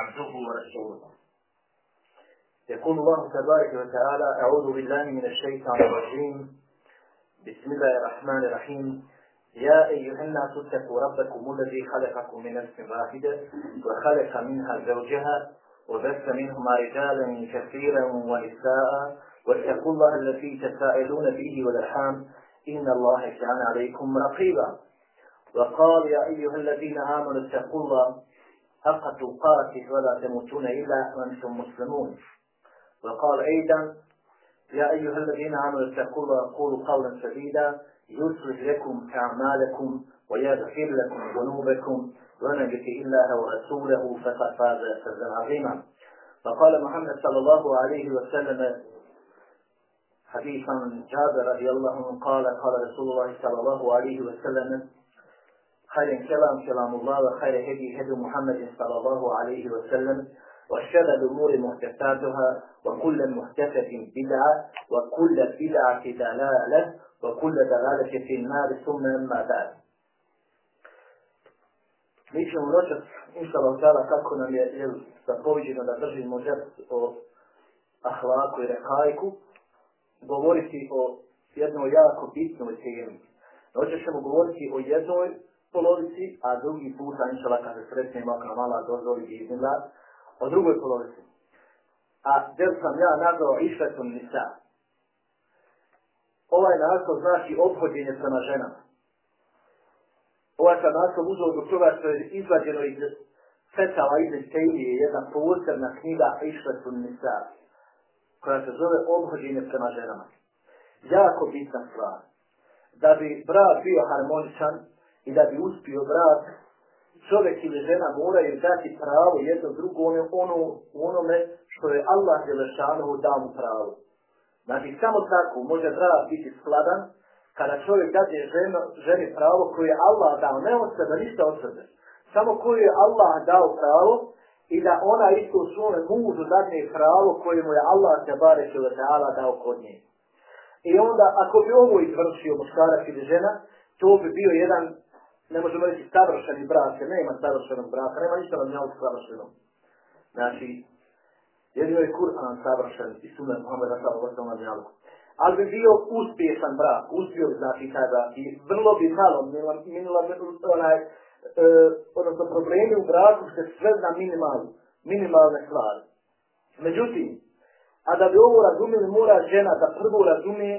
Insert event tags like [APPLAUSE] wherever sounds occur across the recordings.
عبده ورسوله. يقول الله تبارك وتعالى أعوذ بالله من الشيطان الرجيم. بسم الله الرحمن الرحيم. يا أيها الناس اتقوا ربكم الذي خلقكم من نفس واحدة وخلق منها زوجها وبث منهما رجالا كثيرا ونساء. واتقوا الله الذي تساءلون به والأرحام. إن الله كان عليكم رقيبا. وقال يا أيها الذين آمنوا اتقوا الله حق تقاته ولا تموتون إلا وأنتم مسلمون. وقال أيضا يا أيها الذين آمنوا اتقوا الله قولوا قولا سديدا يصلح لكم أعمالكم ويغفر لكم ذنوبكم ومن يطع الله ورسوله فقد فاز فوزا عظيما. فقال محمد صلى الله عليه وسلم حديثا جابر رضي الله عنه قال قال رسول الله صلى الله عليه وسلم خير كلام كلام الله وخير هدي هدي محمد صلى الله عليه وسلم وشر الأمور محدثاتها وكل محدثة بدعة وكل بدعة دلالة وكل دلالة في النار ثم أما بعد Mi ćemo noćas, inša Allah, kako nam je jel, zapoviđeno da držimo žet o ahlaku i rekajku, govoriti o jednoj jako bitnoj temi. Noćas ćemo govoriti o jednoj polovici, a drugi puta, inša Allah, kada se sretnemo, ako mala dozvoli iznila, o drugoj polovici. A del sam ja nazvao Išvetun Nisa. Ovaj naslov znači obhođenje prema ženama. Ovaj sam naslov uzao do toga što je izvađeno iz Fetala iz Tejlije, jedna posebna knjiga Išvetun Nisa, koja se zove obhođenje prema ženama. Jako bitna stvar. Da bi brak bio harmoničan i da bi uspio brak, čovjek ili žena moraju dati pravo jedno drugo ono, onome što je Allah Jelešanohu dao mu pravo. Znači, samo tako može brak biti skladan kada čovjek dade ženo, ženi pravo koje je Allah dao, ne od sebe, ništa od sebe. Samo koje je Allah dao pravo i da ona isto u svome mužu dadne pravo koje mu je Allah te bare dao kod nje. I onda, ako bi ovo izvršio muškarac ili žena, to bi bio jedan ne možemo reći savršeni brak, jer nema savršenog braka, nema ništa vam njavog savršenog. Znači, jedino je Kur'an savršen i sunan Muhammeda sallallahu alaihi wa Ali bi bio uspješan brak, uspio bi znači taj brak i vrlo bi malo minula, minula onaj, e, odnosno problemi u braku se sve na minimalnu, minimalne stvari. Međutim, a da bi ovo razumili, mora žena da prvo razumije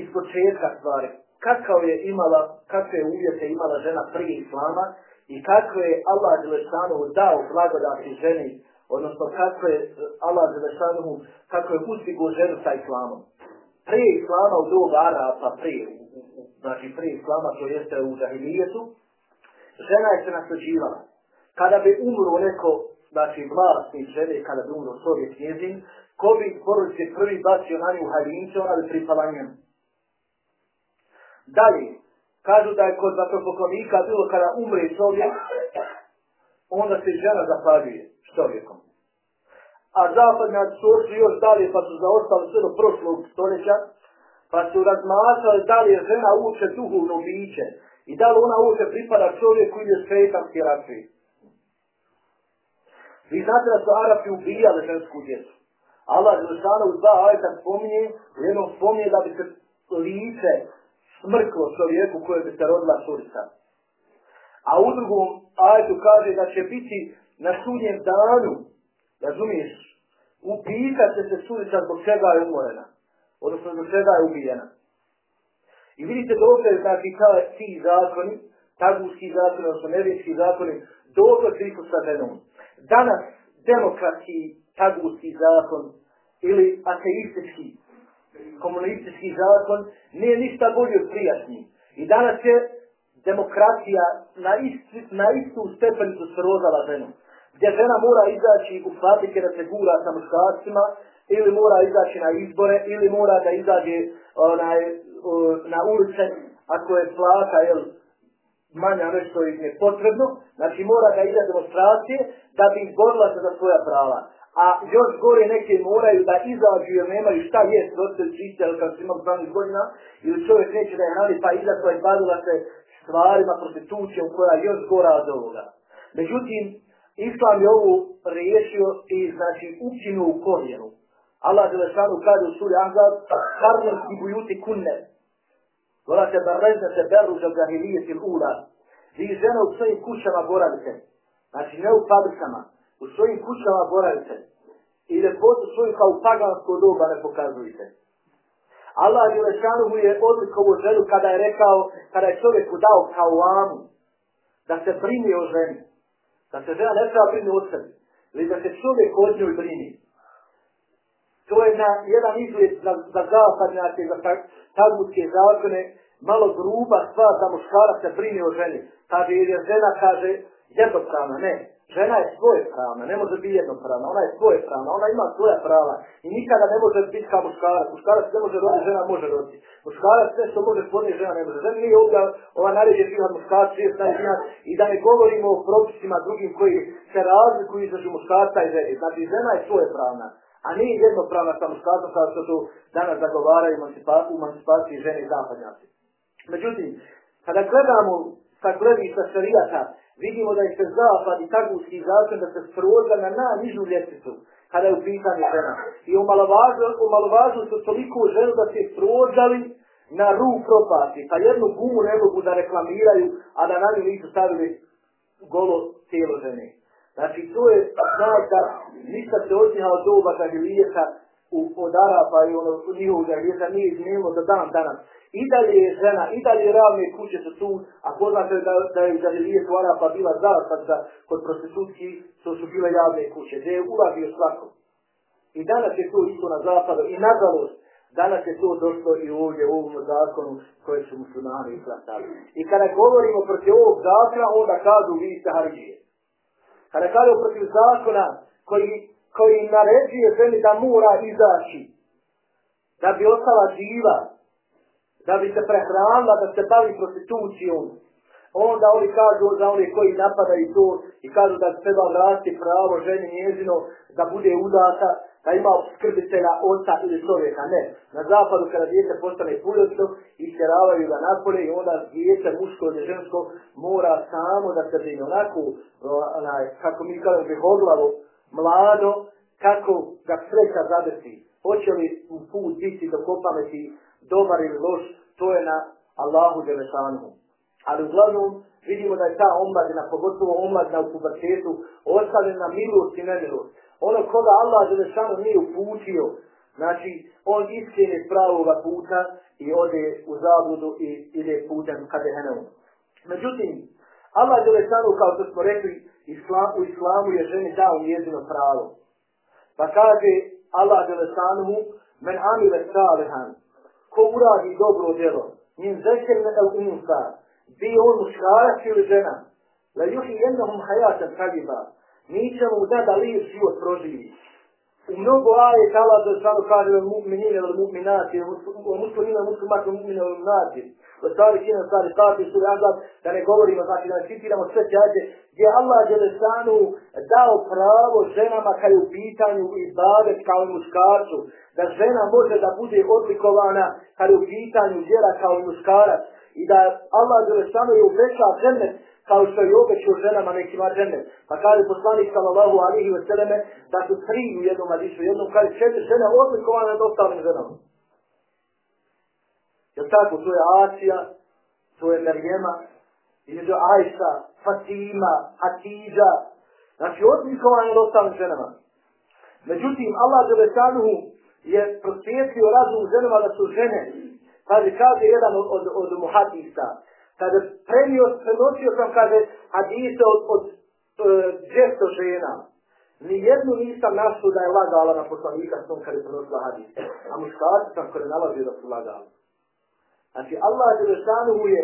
iz početka stvari kakav je imala, kakve uvjete imala žena prije islama i kako je Allah Đelešanovu dao blagodati ženi, odnosno kako je Allah Đelešanovu, kako je uzdigo ženu sa islamom. Prije islama u dobu Arapa, prije, znači prije islama, to jeste u Zahilijetu, žena je se nasljeđivala. Kada bi umro neko, znači vlasnik žene, kada bi umro svoj njezin, ko bi porodice prvi bacio na nju halinče, ona bi pripala njemu. Dalje, kažu da je kod vatropoklonika bilo kada umre čovjek, onda se žena zapaljuje s čovjekom. A zapadnjaci su ošli još dalje, pa su zaostali sve do prošlog stoljeća, pa su razmašali da li je žena uče duhovno biće i da li ona uče pripada čovjeku ili je svetanski rakvi. Vi znate da su Arapi ubijali žensku djecu. Allah je u dva ajta spominje, u jednom spominje da bi se lice smrklo čovjeku koje bi se rodila curica. A u drugom ajtu kaže da će biti na sudnjem danu, razumiješ, upitat će se curica zbog čega je umorena, odnosno zbog čega je ubijena. I vidite dokle znači, kao ti zakoni, taguski zakoni, odnosno nevijski zakoni, dokle kriku sa venom. Danas demokratski taguski zakon ili ateistički komunistički zakon nije ništa bolji od prijašnji. I danas je demokracija na, isti, na istu stepenicu srozala ženu. Gdje žena mora izaći u fabrike da se gura sa muškarcima, ili mora izaći na izbore, ili mora da izađe onaj, na ulice, ako je plata, jel, manja nešto je potrebno, znači mora da ide demonstracije da bi izborila se za svoja prava a još gore neke moraju da izađu jer nemaju šta jest, roditelj čiste, ali kad su imali 12 godina, ili čovjek neće da je hrani, pa izašla i bavila se stvarima, prostitucijom koja je još gora od ovoga. Međutim, Islam je ovu riješio i znači učinu u korijenu. Allah je lešanu kaže u suri Ahzab, karnem i bujuti kunne. Vola se barrezne se beru za zahilije til ula. Vi žene u svojim kućama boravite. Znači ne u fabrikama. U svojim kućama boravite. I lepotu svoju kao pagansko doba ne pokazujete. Allah Jelešanu mu je odlikovo ženu kada je rekao, kada je čovjeku dao kao amu, da se brini o ženi. Da se žena ne treba brini o sebi. Ili da se čovjek od njoj brini. To je na jedan izgled za, za zapadnjake, za tagutske zakone, malo gruba stvar da muškara se brine o ženi. Kaže, jer je žena, kaže, jednopravna, ne. Žena je svoje pravna, ne može biti jednopravna, ona je svoje pravna, ona ima svoja prava i nikada ne može biti kao muškarac. Muškarac ne može roditi, žena može roditi. Muškarac sve što može spodnije, žena ne može. Žena nije ovdje ova naređe živati muškarac, šest najžina i da ne govorimo o propisima drugim koji se razlikuju između muškarca i žene. Znači, žena je svoje pravna, a nije jednopravna sa muškarcom kao što tu danas zagovaraju u emancipaciji žene i zapadnjaci. Međutim, kada gledamo sa gledišta šarijata, vidimo da je se zapad i tagutski zakon da se sproza na najnižu ljestvicu kada je u pitanju žena. I umalovažu su toliko ženu da se sprođali na ru propasti, pa jednu gumu ne mogu da reklamiraju, a da na nju nisu stavili golo tijelo žene. Znači, to je znak da ništa se odnjeha od doba zahilijeta u, od Arapa i ono, njihovu zahilijeta nije izmijenilo za dan danas. I dalje je žena, i dalje ravne kuće su tu, a poznate da, da je zahilijeta u Arapa bila zasadca kod prostitutki, to su bile javne kuće, gdje je ulazio svako. I danas je to isto na zapadu i nažalost, danas je to došlo i ovdje u ovom zakonu koje su muslimani izglasali. I kada govorimo protiv ovog zakona, onda kažu vi ste Haridije. Kada kažu protiv zakona koji, koji naređuje ženi da mora izaći, da bi ostala živa, da bi se prehranila, da se bavi prostitucijom, onda oni kažu za one koji napadaju to i kažu da treba vratiti pravo ženi njezino da bude udata, da ima skrbitelja oca ili čovjeka. Ne. Na zapadu kada djete postane puljočno i sjeravaju ga napolje i onda djete muško ili žensko mora samo da se brine onako, onaj, kako mi kažemo, behoglavo, mlado, kako ga sreća zadesi. Hoće li u put biti do kopameti dobar ili loš, to je na Allahu Đelešanu. Ali uglavnom vidimo da je ta omladina, pogotovo omladina u pubertetu, ostavljena milost i nemilost. Ono koga Allah Đelešanu nije uputio, znači on iskrene s pravoga puta i ode u zabludu i ide putem kadehenom. Međutim, Allah Đelešanu, kao što smo rekli, islam, u islamu je ženi dao njezino pravo. Pa kaže Allah Đelešanu, men amile salihan, ko uradi dobro djelo, min zekerne el unsa, bi on muškarac ili žena, la juhi jednohum hajatem kadiba, mi ćemo da da lijep život proživi. U mnogo aje kala da sam kaže o mu'minine ili mu'minati, o muslimine, muslimat, o mu'mine ili mu'minati. O stvari kine, stvari stvari, suri Azab, da ne govorimo, znači da ne citiramo sve ćađe, gdje Allah Đelešanu dao pravo ženama kaj u pitanju i bavet kao i muškarcu, da žena može da bude odlikovana kaj u pitanju djela kao i muškarac i da Allah Đelešanu je uveća žene kao što je obećao ženama nekima žene. Pa kaže poslanik sallallahu alihi wa da su tri u jednom adišu, jednom kaže četiri žene odlikovane od ostalim ženama. Je tako? To je Asija, to je Merjema, između Ajša, Fatima, Hatidža, znači odlikovane od ostalim ženama. Međutim, Allah Đelešanuhu je prosvijetio razum ženama da su žene. Kaže, kaže jedan od, od, od muhatista, kada prenio, prenosio sam, kaže, hadise od, od e, džesto uh, žena. Nijednu nisam našao da je lagala na poslanika s tom kada je prenosila hadise. A muškarci sam kada nalazio da su lagali. Znači, Allah je rešanu mu je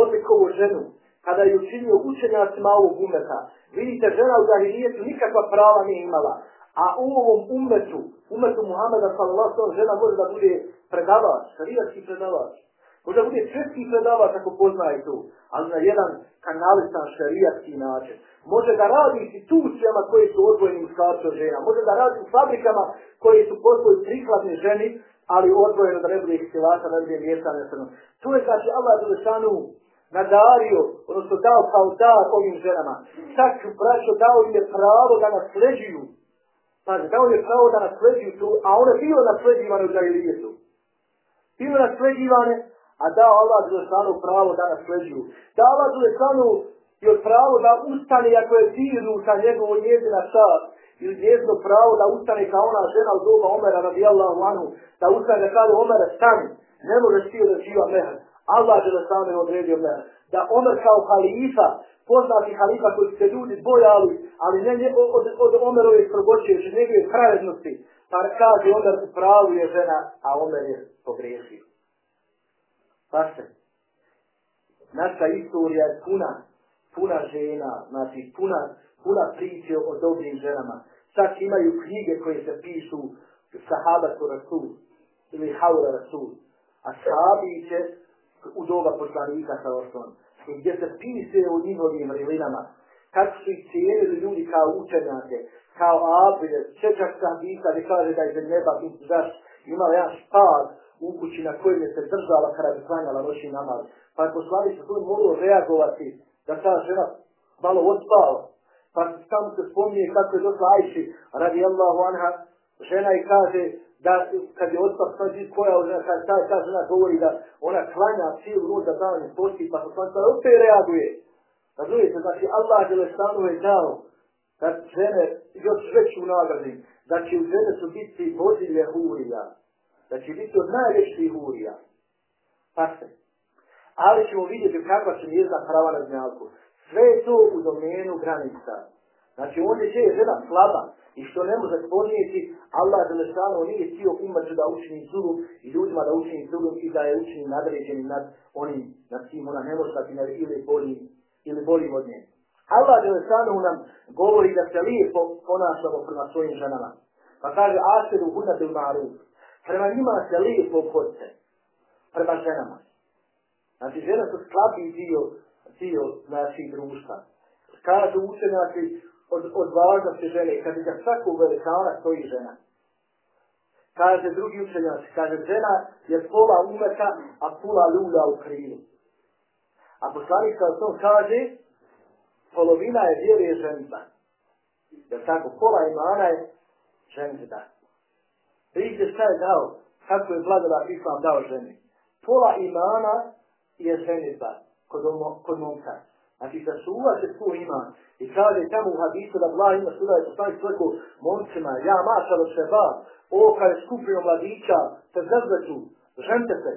odlikovu ženu, kada je učinio učenjacima ovog umeta. Vidite, žena u zahirijetu nikakva prava nije imala. A u ovom umetu, umetu Muhammeda sallallahu žena može da bude predavač, šarijatski predavač. Možda bude četki predavač ako poznaje to, ali na jedan kanalistan šarijatski način. Može da radi institucijama koje su odvojene muškarci od žena. Može da radi u fabrikama koje su postoji prikladne ženi, ali odvojeno da ne bude ihtilata, da ne bude mjesta nesrno. To je znači Allah Đelešanu nadario, odnosno dao kao dar ovim ženama. Čak, braćo, dao im je pravo da nasleđuju. Znači, dao im je pravo da nasleđuju tu, a one bilo nasleđivane u Dajlijetu. Bilo nasleđivane, a dao Allah Đelešanu pravo da nasleđuju. Da Allah Đelešanu je pravo da ustane ako je dirnu sa njegovo njezina čast ili njezno pravo da ustane kao ona žena u doba Omera radijallahu anhu, da ustane da kaže Omera stani, ne možeš ti da živa mehr. Allah je odredio mehr. Da Omer kao halifa, poznati halifa koji se ljudi bojali, ali ne nje, od, od Omerove strogoće, že njegove pravednosti, pa kaže Omer u pravu je žena, a Omer je pogriješio. Paše, naša istorija je puna puna žena, znači puna, puna priče o dobrim ženama. Čak imaju knjige koje se pišu sahaba ko rasul ili haura rasul. A sahabi će u doba poslanika sa osnovom. I gdje se pise o njihovim rilinama. Kako su ih cijelili ljudi kao učenjake, kao abide, čečak sahabita, ne kaže da je neba zaš, imala jedan špad u kući na kojoj je se držala kada bi klanjala noći namaz. Pa je poslanik sa svojim morao reagovati da ta žena malo odspala. Pa tamo se spominje kako je došla Ajši, radi Allahu anha, žena i kaže da kad je odspala, sad je koja žena, znači, kad ta, ta žena govori da ona klanja cijelu noć da davanje posti, pa se sada opet reaguje. Razumijete, znači Allah je lestanu je dao da žene još veću nagradi, da će u žene su biti vodilje hurija, da će biti od najvećih hurija. Pa se, ali ćemo vidjeti kakva će njezna prava na znjalku. Sve je to u domenu granica. Znači, ovdje će je žena slaba i što ne može podnijeti, Allah za nije htio umađu da učini zulum i ljudima da učini zulum i da je učini nadređeni nad onim, nad tim ona ne može dati ili bolji, ili bolji od nje. Allah za nam govori da se lijepo ponašamo prema svojim ženama. Pa kaže, asiru hunate u maru. Prema njima se lijepo obhodite. Prema ženama. Znači, žena su slabiji dio, dio naših društva. Kažu učenjaci od, od važnosti žene, kad je za svaku velikana stoji žena. Kaže drugi učenjaci, kaže žena je pola umeta, a pola ljuda u krilu. A poslanik kao to kaže, polovina je vjeruje ženba. Jer tako, pola imana je ženba. Vidite šta je dao, kako je blagodat Islam dao ženi. Pola imana je ženitba kod, kod momka. Znači da su ulaže tu iman i kaže tamo u hadisu da Allah ima suda je poslani svrku momcima, ja maša do ba, o kada je skupio mladića, se zazveću, žente se.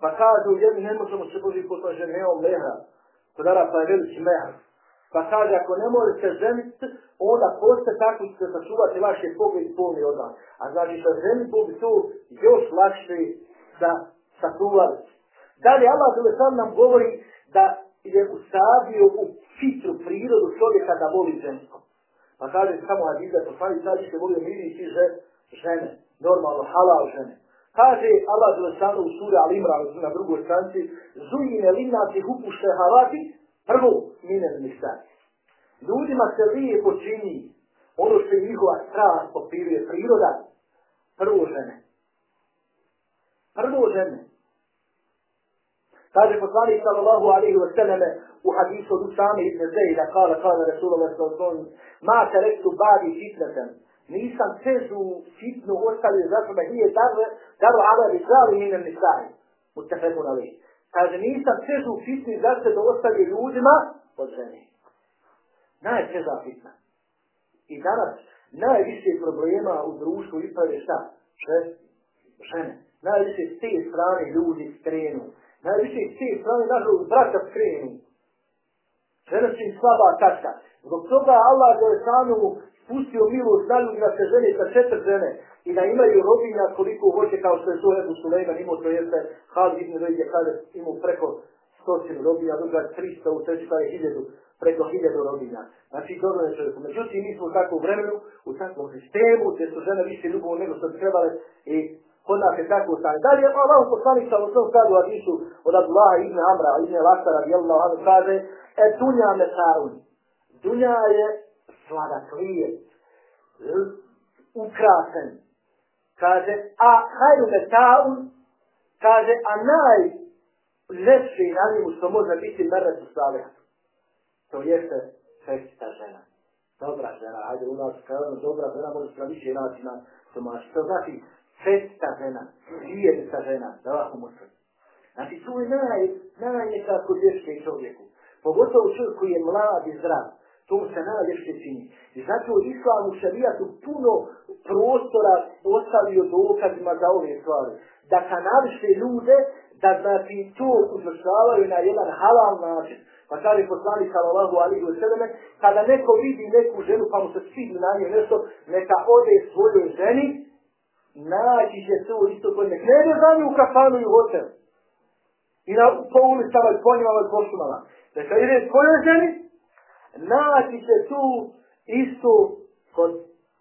Pa kažu, jedni ne možemo se Boži poslani ženeom nemam mehra. Kod Arapa je veliki mehra. Pa kaže, ako ne možete ženiti, onda poste tako ćete sačuvati vaše pogled i od vas. A znači, sa ženitbu bi to još lakše da sačuvali. Dalje Allah Đelešan nam govori da je usadio u fitru prirodu čovjeka da voli žensko. Pa kaže samo Adiza, to sami sad ćete volio miriti že, žene, normalno halal žene. Kaže Allah Đelešan u suri Al-Imran na drugoj stranci, zujine linati hupušte halati, prvo minel nisani. Ljudima se lijepo čini ono što je njihova strast popiruje priroda, prvo žene. Prvo žene. Kaže poslanik sallallahu alaihi wa sallam u hadisu od Usame ibn Zeyda, kala, kala Rasulullah sallallahu alaihi wa sallam, ma terektu badi fitnatan, nisam težu fitnu ostavio za sebe, nije daru, daru ala rizali minem nisari. mutafekun alaihi. Kaže, nisam težu fitni za da ostavio ljudima od žene. Najteža fitna. I danas najviše problema u društvu ispade šta? Žene. Najviše s te strane ljudi skrenu najviše s te strane nažalost braka skrenu. Žene su im slaba tačka. Zbog toga Allah je sanu spustio milost na ljudi da se žene sa četiri žene i da imaju robinja koliko hoće kao što je to Ebu Sulejman imao, to jeste Halid ibn Rejde kada imao preko stotinu robinja, druga 300, u treći je hiljedu, preko hiljedu robinja. Znači, dobro je čovjeku. Međutim, mi smo u takvom vremenu, u takvom sistemu, gdje su žene više ljubov nego što bi trebale i kod nas je tako stanje. Da li je Allah poslanik sa osnovu kada u Adisu od Abdullah ibn Amra, ibn Lasa radijallahu anhu kaže, e dunja me sarun. Dunja je sladak lijep, ukrasen. Kaže, a hajru me taun, kaže, a naj lepše na njemu što može biti meret u stavljatu. To jeste čestita žena. Dobra žena, ajde u nas kao ono, dobra žena može se više načina. To znači čestita žena, vijenica žena, da vas muslim. Znači tu je naj, najnekako ljepše čovjeku. Pogotovo čovjek koji je mlad i zdrav. To se najljepše čini. I zato u islamu šarijatu puno prostora ostavio dokazima za ove stvari. Da kanališe ljude da znači to uzvršavaju na jedan halal način. Pa kaže poslani sallallahu alihi wa sallam, kada neko vidi neku ženu pa mu se svidni na nje nešto, neka ode svojoj ženi, naći će to isto kod nek ne ide za nju u kafanu i hotel. I na, po ulicama i po njima i po šumama. Neka ide svojoj ženi, naći će tu istu kod,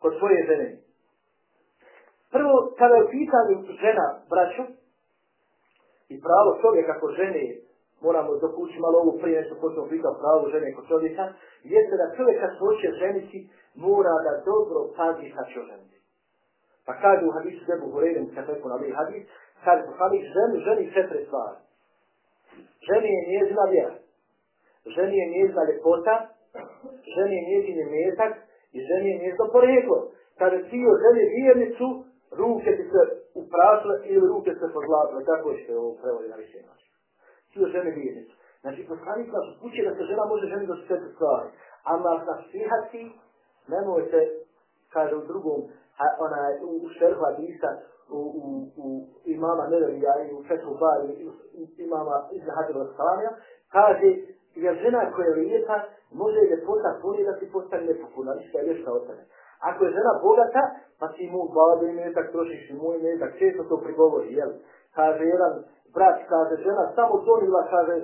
kod svoje žene. Prvo, kada je u pitanju žena, braću, i pravo čovjeka kod žene, moramo dokući malo ovu prije nešto počnemo pitao pravo žene kod čovjeka, jeste da čovjek kad se hoće ženiti, mora da dobro pazi kad će ženiti. Pa kaže u hadisu Debu Horedim, kad je na ovaj hadis, kaže poslanik ženu, ženi četiri stvari. Ženi je njezina vjera. Ženi je njezina ljepota, ženi je metak i ženi je njezno poreklo. Kada ti o ženi vjernicu, ruke ti se uprasle ili ruke se pozlatile, tako što je ovo prevodi na više način. Ti o ženi vjernicu. Znači, poslanik nas upuće da se žena može ženiti do sve stvari. A nas nasihati, nemojte, kaže u drugom, a ona u, u šerhu Hadisa, u, u, u imama Nedavija i u Fethu Bari, imama Ibn Hadir al-Salamija, kaže, jer žena koja je lijepa, može ljepota puni da ti postane nepopuna, ništa je ljepša od tebe. Ako je žena bogata, pa ti mu bade ime, tak trošiš i moj ime, tak često to prigovori, jel? Kaže jedan brat, kaže žena, samo donila, kaže,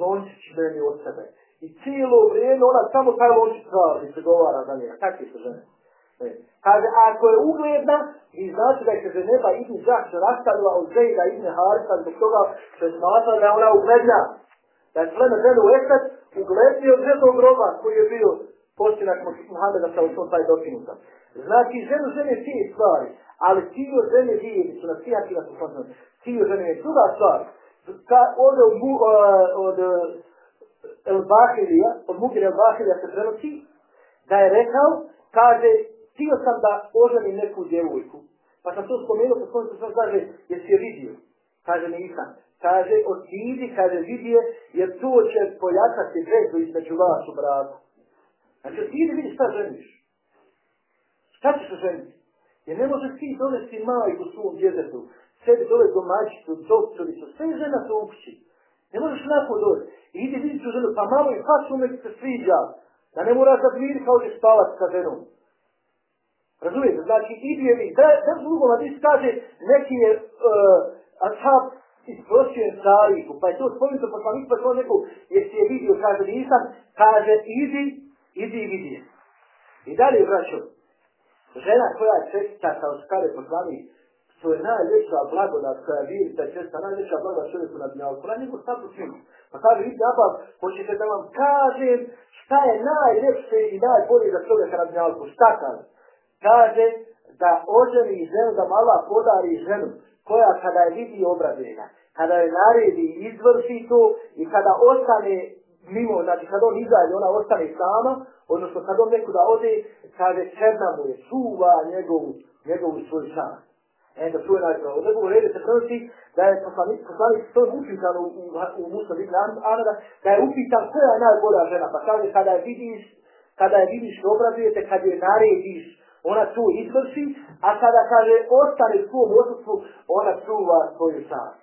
lončić meni od sebe. I cijelo vrijeme ona samo taj lončić traži, prigovara za njega. Takve su žene? E. Kaže, ako je ugledna, vi znači da je se neba Ibn Žahš rastavila od Zejda Ibn Harisa zbog toga što je smatrala da je ona ugledna. Da je pleme ženu Esad ugledniji od žetnog groba koji je bio postinak Muhammeda sa usvom taj dokinuta. Znači, ženu žene ti stvari, ali ti o žene vidi su na sijaki na susodnom. Ti žene je druga stvar. Ka, ovdje od, uh, od uh, El Bahirija, od Mugir El Bahirija se prenosi, da je rekao, kaže, htio sam da oženim neku djevojku. Pa sam to spomenuo, pa, pa sam to kaže, jesi je vidio? Kaže, nisam. Kaže, otidi, kaže, vidije, jer to će pojačati vezu između vas u braku. Znači, otidi, vidi šta ženiš. Šta ćeš ženiti? Jer ne možeš ti dovesti majku svom djetetu, sebi dole domaćicu, doktoricu, sve žena to ukući. Ne možeš nakon dole. I ide vidi tu ženu, pa malo i pa su se sviđa. Da ne moraš da dviri kao da spavat sa ženom. Razumijete? Znači, ide mi, da, da drugo na kaže, neki je e, uh, ashab isprosio je Saliku, pa je to spomenuto poslanik, pa to neko, jesi je vidio, kaže, nisam, kaže, idi, idi i vidi. I dalje, braćo, žena koja je česta kao skare poslanik, to je najveća blagodat koja je vidi, ta česta, najveća blagodat čovjeku na dnjavu, koja je njegov status njim. Pa kaže, vidi, Abba, hoćete da vam kažem šta je najljepše i najbolje za čovjeka na dnjavu, šta kaže? Kaže, da oženi ženu, da mala podari ženu, koja kada je vidi obradena, kada je naredi i izvrši to i kada ostane mimo, znači kada on izađe, ona ostane sama, odnosno kad on nekuda ode, kaže černa mu je, čuva njegovu, njegovu svoju čast. E, da čuje najpravo. Od nekog redu se prenosi da je poslanik, poslanik to upitan u, u, u Musa Bibli Anada, da je upitan koja je najbolja žena. Pa kaže, kada je vidiš, kada je vidiš i obradujete, kad je narediš, ona tu izvrši, a kada kaže ostane u svom osutstvu, ona čuva svoju čast.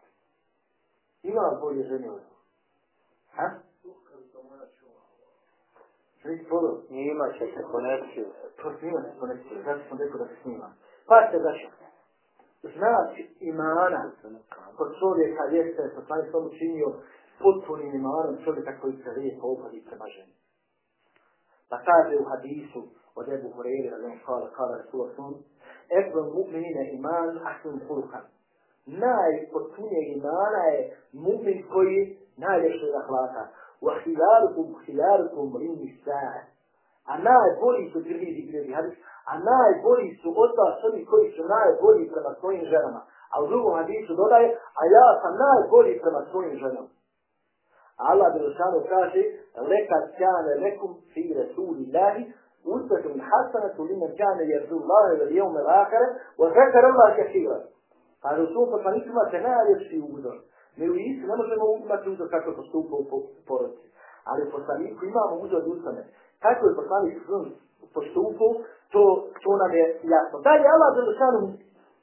Ima vam bolje žene od Ha? Snima će se konekciju. To snima se konekciju, zato sam rekao da se snima. Pa ste zašto? Znači imana kod čovjeka jeste, to sam sam učinio potpunim imanom čovjeka koji se lijepo obhodi prema ženi. Pa kaže u hadisu od Ebu Hureyre, da kala, kala Rasulullah sun, Ebu mu'minine iman ahsun furkan. Najpotpunijeg imana je mu'min koji najljepše zahlata. Wa hilalukum hilalukum rinni sa'a. A najbolji su gridi, gridi, hadis, a najbolji su od vas oni koji su najbolji prema svojim ženama. A u drugom hadisu dodaje, a ja sam najbolji prema svojim ženama. Allah Đelešanu kaže, lekad kane lekum fi rasuli lahi, usbetum hasanatu limen kane jerzu Allahe vel jeume lakare, wa zekar Allah kešira. Kaže, u svom poslaniku imate najljepši uzor. Mi u isti ne možemo imati uzor kako postupa u porodici. Ali poslaniku imamo uzor usame. Kako je poslanik postupu, to, to nam je jasno. Dalje, Allah Đelešanu,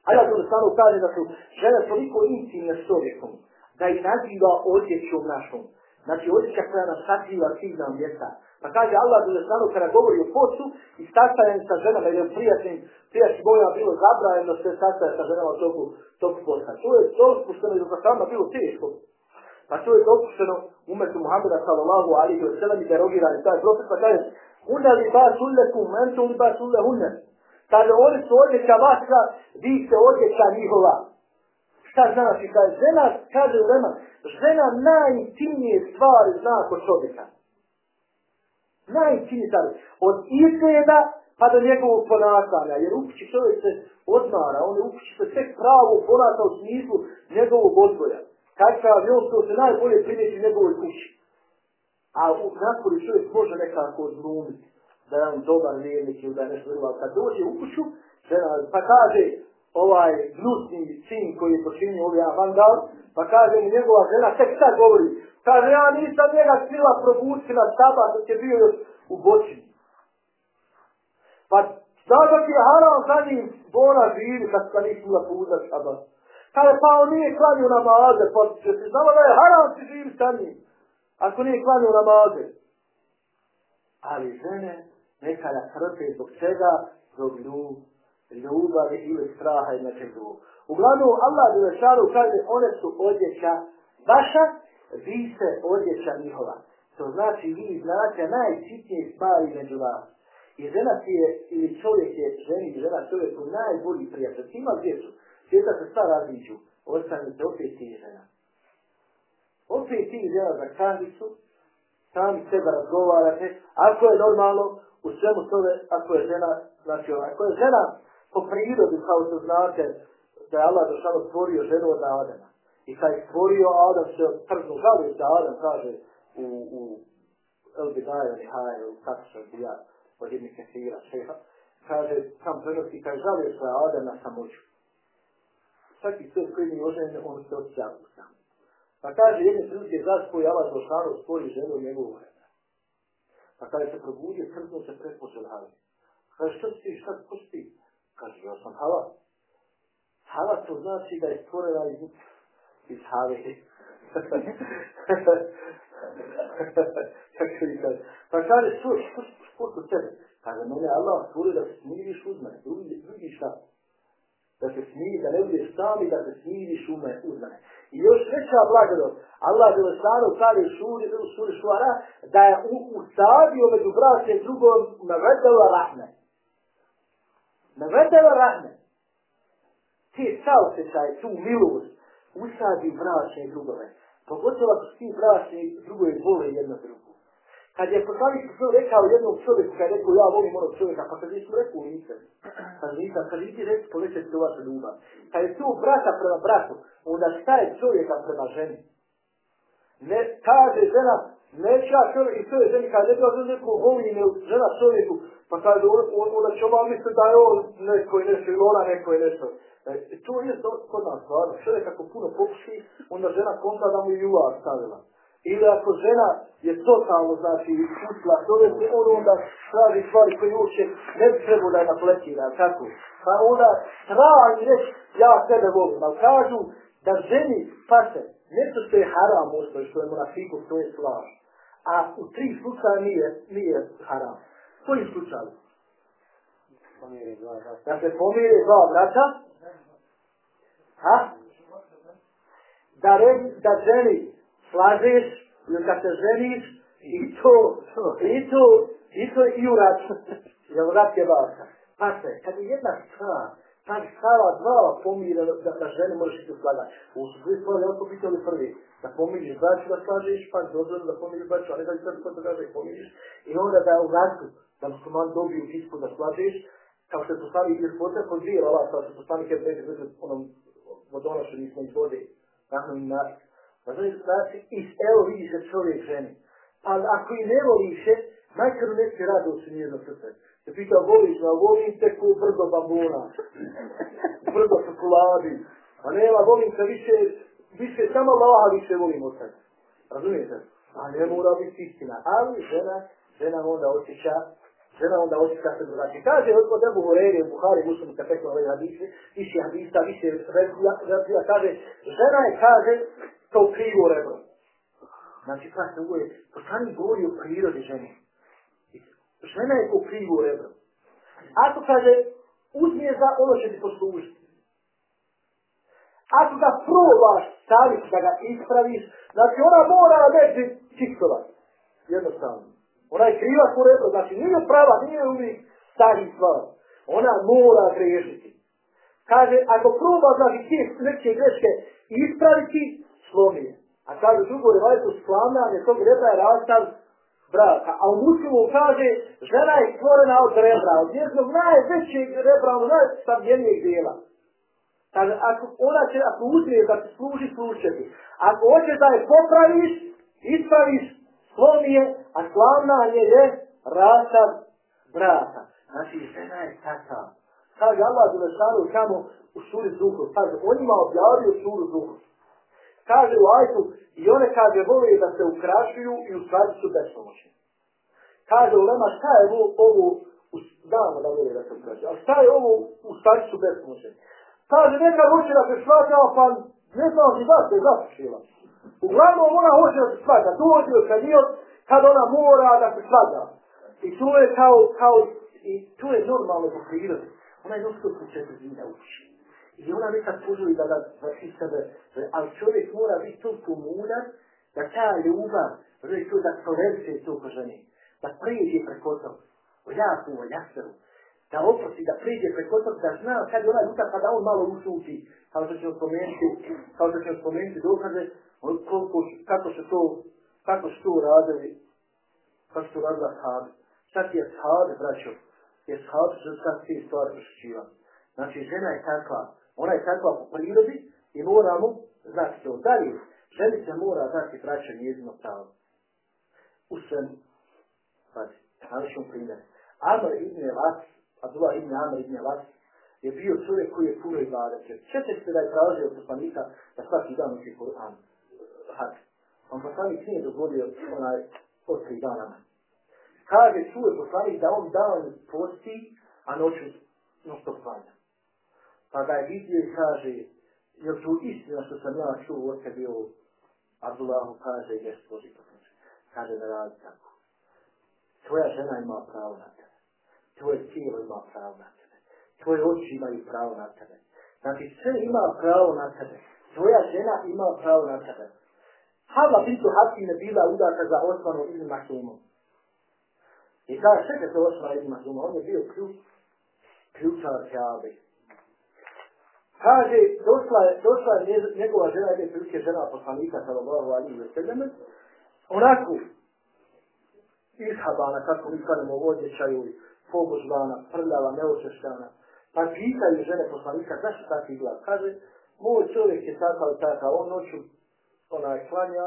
Allah Đelešanu kaže da su žene toliko intimne s čovjekom, da ih naziva odjećom našom. Znači, odjeća koja nas sakriva svih nam mjesta. Pa kaže Allah Đelešanu kada govori o pocu i sastajem sa ženama, jer prijateljim, prijatelj boja bilo zabrajeno se sastaje sa ženama toku, toku posta. To je dopušteno i dok bilo teško. Pa to je dopušteno umetu Muhammeda sallallahu alihi wa sallam i derogirani taj propis. Pa kaže, Hunna li ba sullekum, entu li ba sulle hunne. Kaže, oni su odjeća vaša, vi ste odjeća njihova. Šta znači? Kaže, žena, kaže u Lema, žena najintimnije stvari zna kod čovjeka najčitan. Od izgleda pa do njegovog ponašanja. Jer u kući čovjek se odmara, on je u kući se tek pravo ponaša u smislu njegovog odgoja. Kakav je on to se najbolje primjeti njegovoj kući. A u nakoli čovjek može nekako odglumiti da je on dobar vjernik ili da je nešto drugo. Kad dođe u kuću, žena, pa kaže ovaj gnusni sin koji je počinio ovaj avandal, pa kaže mi njegova žena, tek sad govori, kaže ja nisam njega sila probući na saba dok je bio još u bočini. Pa sada ti je haram za njim bona živi kad se nisi smila puza šaba. Kaže pa on nije klanio namaze, pa će se znamo da je haram ti živi sa njim ako nije klanio namaze. Ali žene nekada trpe zbog čega? Zbog ljubavi ili straha i nečeg drugog. Uglavnom, Allah je lešaru kaže, one su odjeća vaša, vi ste odjeća njihova. To znači, vi znate najčitnije stvari među vas. I žena ti je, ili čovjek je ženi, žena čovjeku najbolji prijatelj. Ti ima djecu, djeca se sva različu, ostanite opet ti žena opet ti žena za kandicu, sami sebe razgovarate, ako je normalno, u svemu tome, ako je žena, znači ako je žena po prirodi, kao što znate, da je Allah došao stvorio ženu od Adama. I kad je stvorio Adam se trzno žali da Adam kaže u, u El Bidaja Nihaj, u Kakša Bija, od jedne kefira, šeha, kaže, sam prenosi, kaže, žalio se Adam na samoću. Svaki sve koji mi ožen, on se osjećava sam. Pa kaže jedne prilike zašto je Allah došao stvori ženu njegovu vremena. Pa kada se probudio, krzno se prepočeo havi. Pa kaže, što si, šta ko si? Kaže, ja sam hava. Hava to znači da je stvorena iz, iz kaže? pa kaže, što, što, što su tebe? Kaže, mene Allah stvorio da se smiriš uz mene. Drugi, drugi šta? Da se smiri, da ne budeš sam i da se smiriš u mene, uz mene. I još veća blagodost. Allah je lešanu kaže u šuri, u šuri šuara, da je u, u među braće drugom navedala rahme. Navedala rahme. Ti sa osjećaj, tu milost, usadi braće i drugove. Pogotovo ako svi braće i drugove vole jedno drugo. Kad je poslanik sve rekao jednom čovjeku, kad je rekao ja volim onog čovjeka, pa kad nisam rekao nisam. Kad nisam, kad idi reći povećati se vašu ljubav. Kad je tu brata prema bratu, onda šta je čovjeka prema ženi? Ne, kaže žena, neće ja čovjek i to je ženi, kad je bio neko volim žena čovjeku, pa kaže on, onda će ova misli da je on neko i nešto, ili ona neko i nešto. E, to je to kod nas stvarno. Čovjek ako puno popuši, onda žena konta da mu i ljubav stavila. Ili ako žena je totalno, znači, putla, dole se on onda traži stvari koje uče, ne bi trebao da je napletira, tako. Pa onda traži reći, ja tebe volim, ali kažu da ženi pase, nešto što je haram možda, što je monafiku, to je slaž. A u tri slučaja nije, nije haram. Koji slučaj? Da se pomire dva brata? Ha? Da, re, da želi, slažeš, ili kad se ženiš, i to, i to, i to i u rat, [LAUGHS] jel rat je vaša. Pa se, kad je jedna stvar, pa stava dva pomira da, da žene možeš se slagati. U svoj stvari, jel to biti ali prvi, da pomiriš braću da slažeš, pa dozor da pomiriš braću, ali da li sad to da pomiriš, i onda da u ratu, da musliman dobiju ispo da slažeš, kao što se poslani iz potre, kod dvije ova, kao što je poslani kada je onom vodonošu nismo iz vode, narik. Pa to je znači, iz, evo vidi se čovjek ženi. Pa ako i ne voliš je, najkar neće radost u nijedno srce. Se pita, voliš me, volim te ko brdo bambona, brdo čokoladi. A nema, volim se više, više, samo Allaha više volim od sebe. Razumijete? A ne mora biti istina. Ali žena, žena onda osjeća, žena onda osjeća se drugačije. Kaže, od Ebu Horeire, Buhari, Muslim, kad tekla ove hadise, više hadisa, više razlija, kaže, žena je, kaže, to krivo rebro. Znači, kada se uvoje, poslani govori o prirodi žene. Žena je ko krivo rebro. Ako kaže, uzmije za ono će ti poslužiti. Ako ga probaš staviti da ga ispraviš, znači ona mora na neći čiktovat. Jednostavno. Ona je kriva ko rebro, znači nije prava, nije uvijek stari stvar. Ona mora grešiti. Kaže, ako proba, znači, te neke greške ispraviti, slomi je. A kaže, drugo je vajtu sklamljanje tog greba je rastav braka. A u muslimu kaže, žena je stvorena od rebra, od jednog najvećeg rebra, od najstavljenijeg dijela. Kaže, ako ona će, ako uzmije da ti služi, služi ti. Ako hoće da je popraviš, ispraviš, slomi je, a slavna je rasa brata. Znači, žena je takav. Kaže Allah Đelešanu kamo u suri Zuhru. Kaže, on ima objavio suru Zuhru. Kaže u ajtu, i one kaže, vole da se ukrašuju i u stvari su bespomoćne. Kaže u lema, šta je ovo, ovo znamo da vole da se ukrašuju, a šta je ovo u stvari su bespomoćne. Kaže, neka hoće da se svađa, pa ne znam si da se zasušila. Uglavnom ona hoće da se svađa, dođe od kaniot, kad ona mora da se svađa. I to je kao, kao, i to je normalno po prirodi. Ona je nosto po četiri zina uči. I ona nekad poželi da da vrši sebe, ali čovjek mora biti toliko mudar da ta ljubav, znači to da tolerce to ko ženi, da prijeđe preko toga, o jaku, o jaseru, da oprosti, da prijeđe preko toga, da zna kad je ona ljuta, kada pa on malo ušuti, kao što ćemo spomenuti, kao što ćemo spomenuti dokaze, koliko, kako se to, kako su to radili, kako su to radila sahabi. Čak ti je sahabi, braćo? Je sahabi su sad te stvari prošućivali. Znači, žena je takva, Ona je takva po prirodi i moramo znati to. Dalje, ženi se mora dati braćo njezino pravo. U svemu. Znači, ali ćemo primjer. Amr ibn Las, Abdullah ibn Amr ibn Las, je bio čovjek koji je puno ibadeće. Čete se da je tražio poslanika da svaki dan uči Kur'an hak. On poslanik nije dozvolio onaj od tri dana. Kaže, čuje poslanik da on dan posti, a noću nošto klanja. Pa ga je vidio i kaže, jer li to istina što sam ja čuo od tebi ovo? Abdullahu kaže, jes, Boži poslanik. Kaže da radi tako. Tvoja žena ima pravo na tebe. Tvoje tijelo ima pravo na tebe. Tvoje oči imaju pravo na tebe. Znači, sve ima pravo na tebe. Tvoja žena ima pravo na tebe. Havla bintu Hasine bila udata za Osmanu ili Mahumom. I kaže, sve se Osmanu ili Mahumom, on je bio ključ, ključar Kaabe. Kaže, došla je, došla je njegova žena, jedne prilike žena poslanika, sallallahu alaihi wa sallam, onako, ishabana, kako mi kažemo odjećaju, pobožbana, prljava, neočešćana, pa pitaju žene poslanika, zašto tako izgleda? Kaže, moj čovjek je takav i takav, on noću onaj klanja,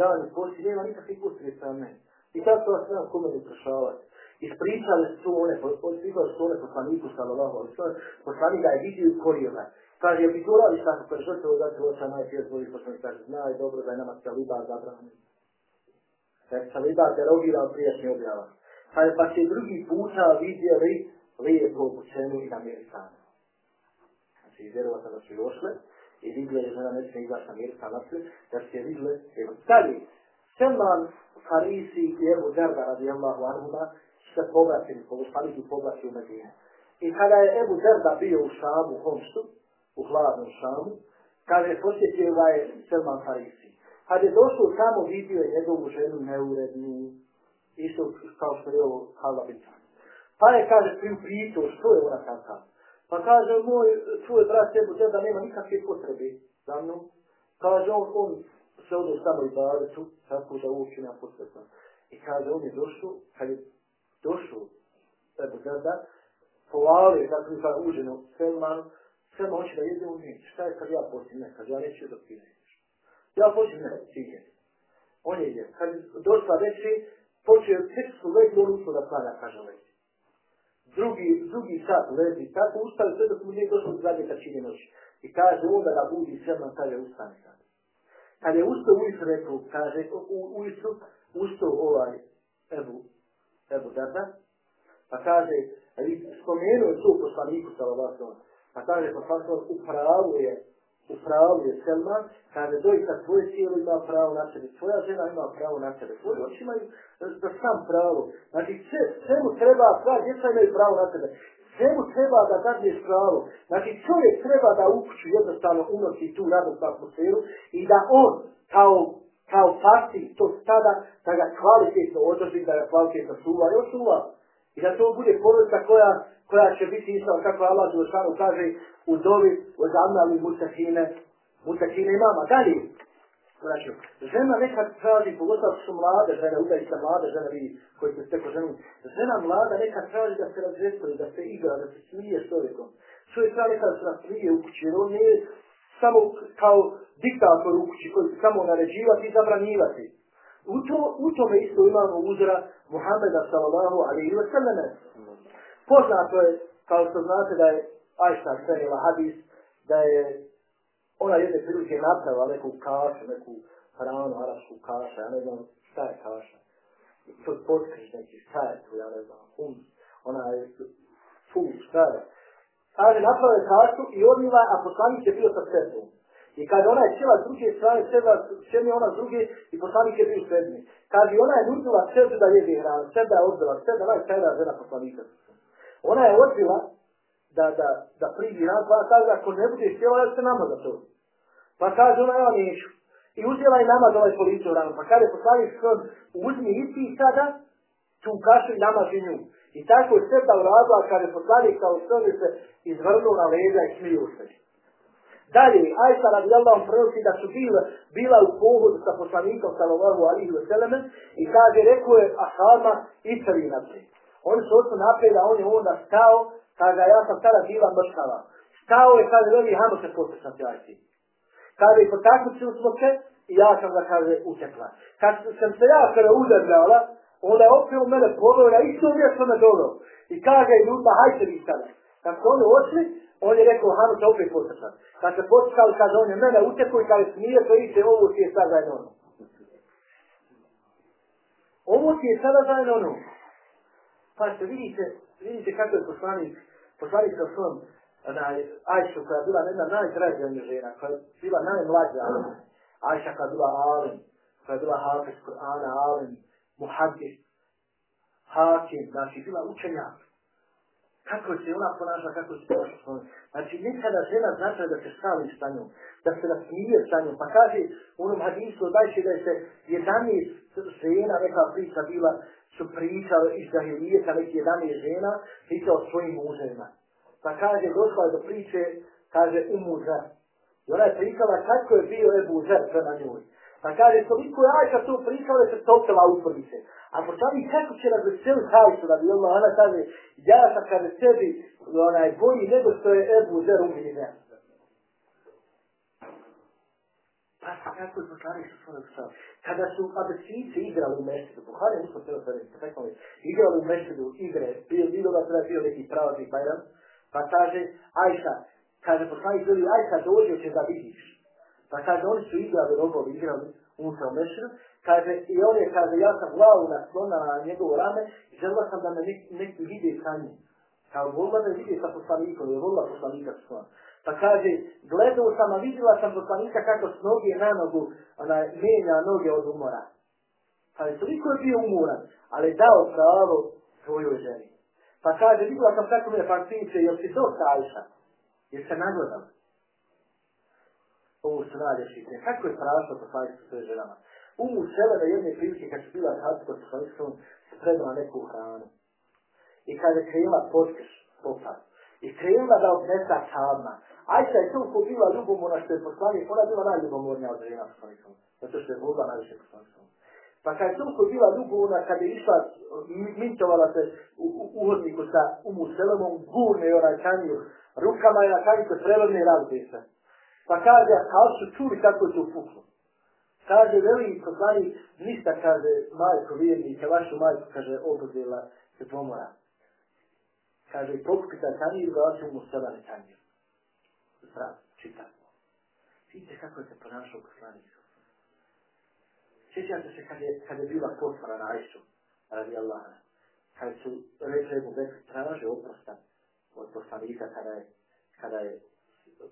dan i posti, nema nikakvih posljednica na meni. I tako vas nema kome ne prešavati. Ispričali su one, ispričali su one poslaniku, sallallahu alaihi wa sallam, poslanik ga je vidio i korio ga. Kaže, bi to radiš tako, kaže, što se ovo znači, dati oča najprije svojih poslanika, kaže, znaj dobro da je nama saliba zabranjen. Da je saliba derogira od prijašnje objava. Kaže, pa će pa drugi puta vidjeli lijepo obučenu i namjeri namjerisanu. Znači, vjerovatno da su došle i vidjeli je žena neće izaš namjerisana naprijed, da će vidjeli u Dalje, Selman Farisi i Ebu Derda radijallahu anhuma se povratili, po Farisi povratili u Medine. I kada je Ebu Derda bio u Šamu, u Homštu, u hladnom šamu, kaže, posjetio ga je Selman Farisi. Kad je došao tamo, vidio je njegovu ženu neurednu, isto kao što je ovo Hala Pa je, kaže, priupito, što je ona takav? Pa kaže, moj, čuje brat sebu da nema nikakve potrebe za mnom. Kaže, on, on se ode samo i baretu, tako da uopće nema potrebe. I kaže, on je došao, kad je došao, Ebu Zerda, povalio, kako je kaže, uđeno Selman sve moći da jede u njih. Šta je kad ja postim? Ne, kaže, ja neću dok ti nećeš. Ja počnem ne ti je. On je je. Kad je došla reći, počeo je tekstu, već on da klanja, kaže leći. Drugi, drugi sat lezi, tako ustali sve da mu nije došlo do zadnje tačine noći. I kaže, onda da budi sve, man kaže, ustani sad. Kad je ustao ujutru, rekao, kaže, u, ujutru, ustao ovaj Ebu, Ebu Dada, pa kaže, spomenuo je to poslaniku sa Lavasom, pa kaže, pa poslaniku, pravu je, u pravu je Selma, kaže doista tvoje tijelo ima pravo na tebe, tvoja žena ima pravo na tebe, tvoje oči imaju e, za sam pravo. Znači, sve, čemu treba, sva djeca imaju pravo na tebe. Sve treba da dadneš pravo. Znači, čovjek treba da u kuću jednostavno unosi tu radnost atmosferu i da on, kao, kao pasti to stada, da ga kvalitetno održi, da ga kvalitetno suva i osuva. I da to bude porodica koja, koja će biti isto, kako Allah Đelešanu kaže u dovi, u zamnali mutakine, mutakine imama. Dalje, znači, žena nekad traži, pogotovo su mlade žene, udaju se mlade žene, vi koji se steko ženu, žena mlada nekad traži da se razvestuje, da se igra, da se smije s čovjekom. Čovjek traži nekad da se nasmije u kući, jer on je samo kao diktator u kući koji samo naređivati i zabranjivati. U, to, u tome isto imamo uzora Muhammeda sallallahu alaihi wa sallam. Poznato je, kao što znate da je Ajša prenijela hadis, da je ona jedne prilike napravila neku kašu, neku hranu, arabsku kašu, ja ne znam šta je kaša. To je potkriž neki, šta je tu, ja ne znam, hum, ona je fu, šta je. Kaže, napravila je kašu i odnila, a poslanik je bio sa sredom. I kad ona je sjela s druge strane, sjela, sjela ona s druge i poslanik je bio sredni. Kaže, ona je nudila sredu da jede hranu, sreda je odbila, sebe je sajda žena poslanika. Ona je odbila da, da, da pridi hranu, pa kaže, ako ne bude htjela, ja se nama za to. Pa kaže, ona ja neću. I uzela je nama za ovaj policiju hranu. Pa kaže, poslanik skon, uzmi i ti sada tu kašu i nama nju. I tako je sve da uradila, kada je poslanik kao sve se izvrnuo na leđa i smiju se. Dalje, Ajsa radijallahu prenosi da su bila, bila u pohodu sa poslanikom sallallahu alihi wa sallam i kaže, rekao je Ahama, istavi naprijed. Oni su odšli naprijed, a on je onda stao, kaže, ja sam tada bila mrškava. Stao je, kaže, veli, hajmo se poslušati, Ajsi. Kaže, potaknut se u smoke i ja sam da, kaže, utekla. Kad sam se ja kada udržala, onda je opet u mene poveo, ja isto mjesto me dolo. I kaže, ljudima, hajte vi sada. Kad su oni odšli, On je rekao, Hanu će opet poslušati. Kad se poslušali, kaže, on je mene utekao i kaže, smije to iće, ovo ti je sad zajedno ono. Ovo ti je sada zajedno ono. Pa se vidite, vidite kako je poslanik, poslanik sa svom, na Ajšu, koja je bila jedna najdražija žena, koja je bila najmlađa, ono. Ajša koja je bila Alim, koja je bila Hafiz Kur'ana, Alim, Muhaddis, Hakim, znači bila učenjak kako se ona ponaša, kako se ponaša. Znači, nekada žena znači da se stavi sa njom, da se nasmije sa njom. Pa kaže u onom hadisu, dajče da se 11 žena, neka priča bila, su pričale iz Zahilijeta, neki 11 žena, pričao o svojim muževima. Pa kaže, došla je do priče, kaže, u muža. I ona je pričala kako je bio Ebu Zer prema njoj. Pa kaže, toliko je Ajka to pričala da se topila u prvice. A pošali kako će razveseliti Ajšu da bi Allah, ona kaže, ja sam kada sebi onaj bolji nego što je Ebu Zer umine. Pa kako je pošali što sam rekao. Kada su abesijice igrali u mešćidu, Buhari je usko telo sve tako igrali u mešćidu igre, bio bilo da treba bio neki pravi bajram, pa kaže, Ajša, kaže pošali želi, Ajša dođe će da vidiš. Pa kaže, oni su igrali robovi, igrali Musa u mešćidu, kaže, i on je, kaže, ja sam glavu naslona na njegovu rame i želila sam da me neki, neki vide sa njim. Kao volila da vidi sa poslanikom, je volila poslanika s. Pa kaže, gledao sam, a vidjela sam poslanika kako s noge na nogu, ona menja noge od umora. Pa je toliko je bio umoran, ali dao pravo svojoj ženi. Pa kaže, vidjela sam kako me fancinče, jel si to stajša? Jer se nagledala. Ovo su najljepši Kako je strašno poslanik sa svojoj ženama? Umu sele da jedne prilike kad su bila sad sa poslanikom spredala neku hranu. I kad je krenula potkrš, popa. I krenula da odnesa sadna. Ajša je toliko bila ljubomorna što je poslanik, ona bila najljubomornija od žena poslanikom. Zato što je volila najviše poslanikom. Pa kad je toliko bila ljubomorna, kad je išla, mintovala se u, u, u hodniku sa umu selemom, gurne je onaj kanju, rukama je na kanju koje prevrne razbije. Pa kaže, ali su čuli kako je to puklo. Kaže, veli poslani, ništa, kaže, majko vjernike, vašu majku, kaže, obuzela se pomora. Kaže, pokupite tanjir, vraću mu sada ne tanir. Zdrav, čitamo. Vidite kako je se ponašao poslanik. Sjećate se kad je, kad je bila potvara na Ajšu, radi Allah, kad su rekli mu već traže oprosta od poslanika kada je, kada je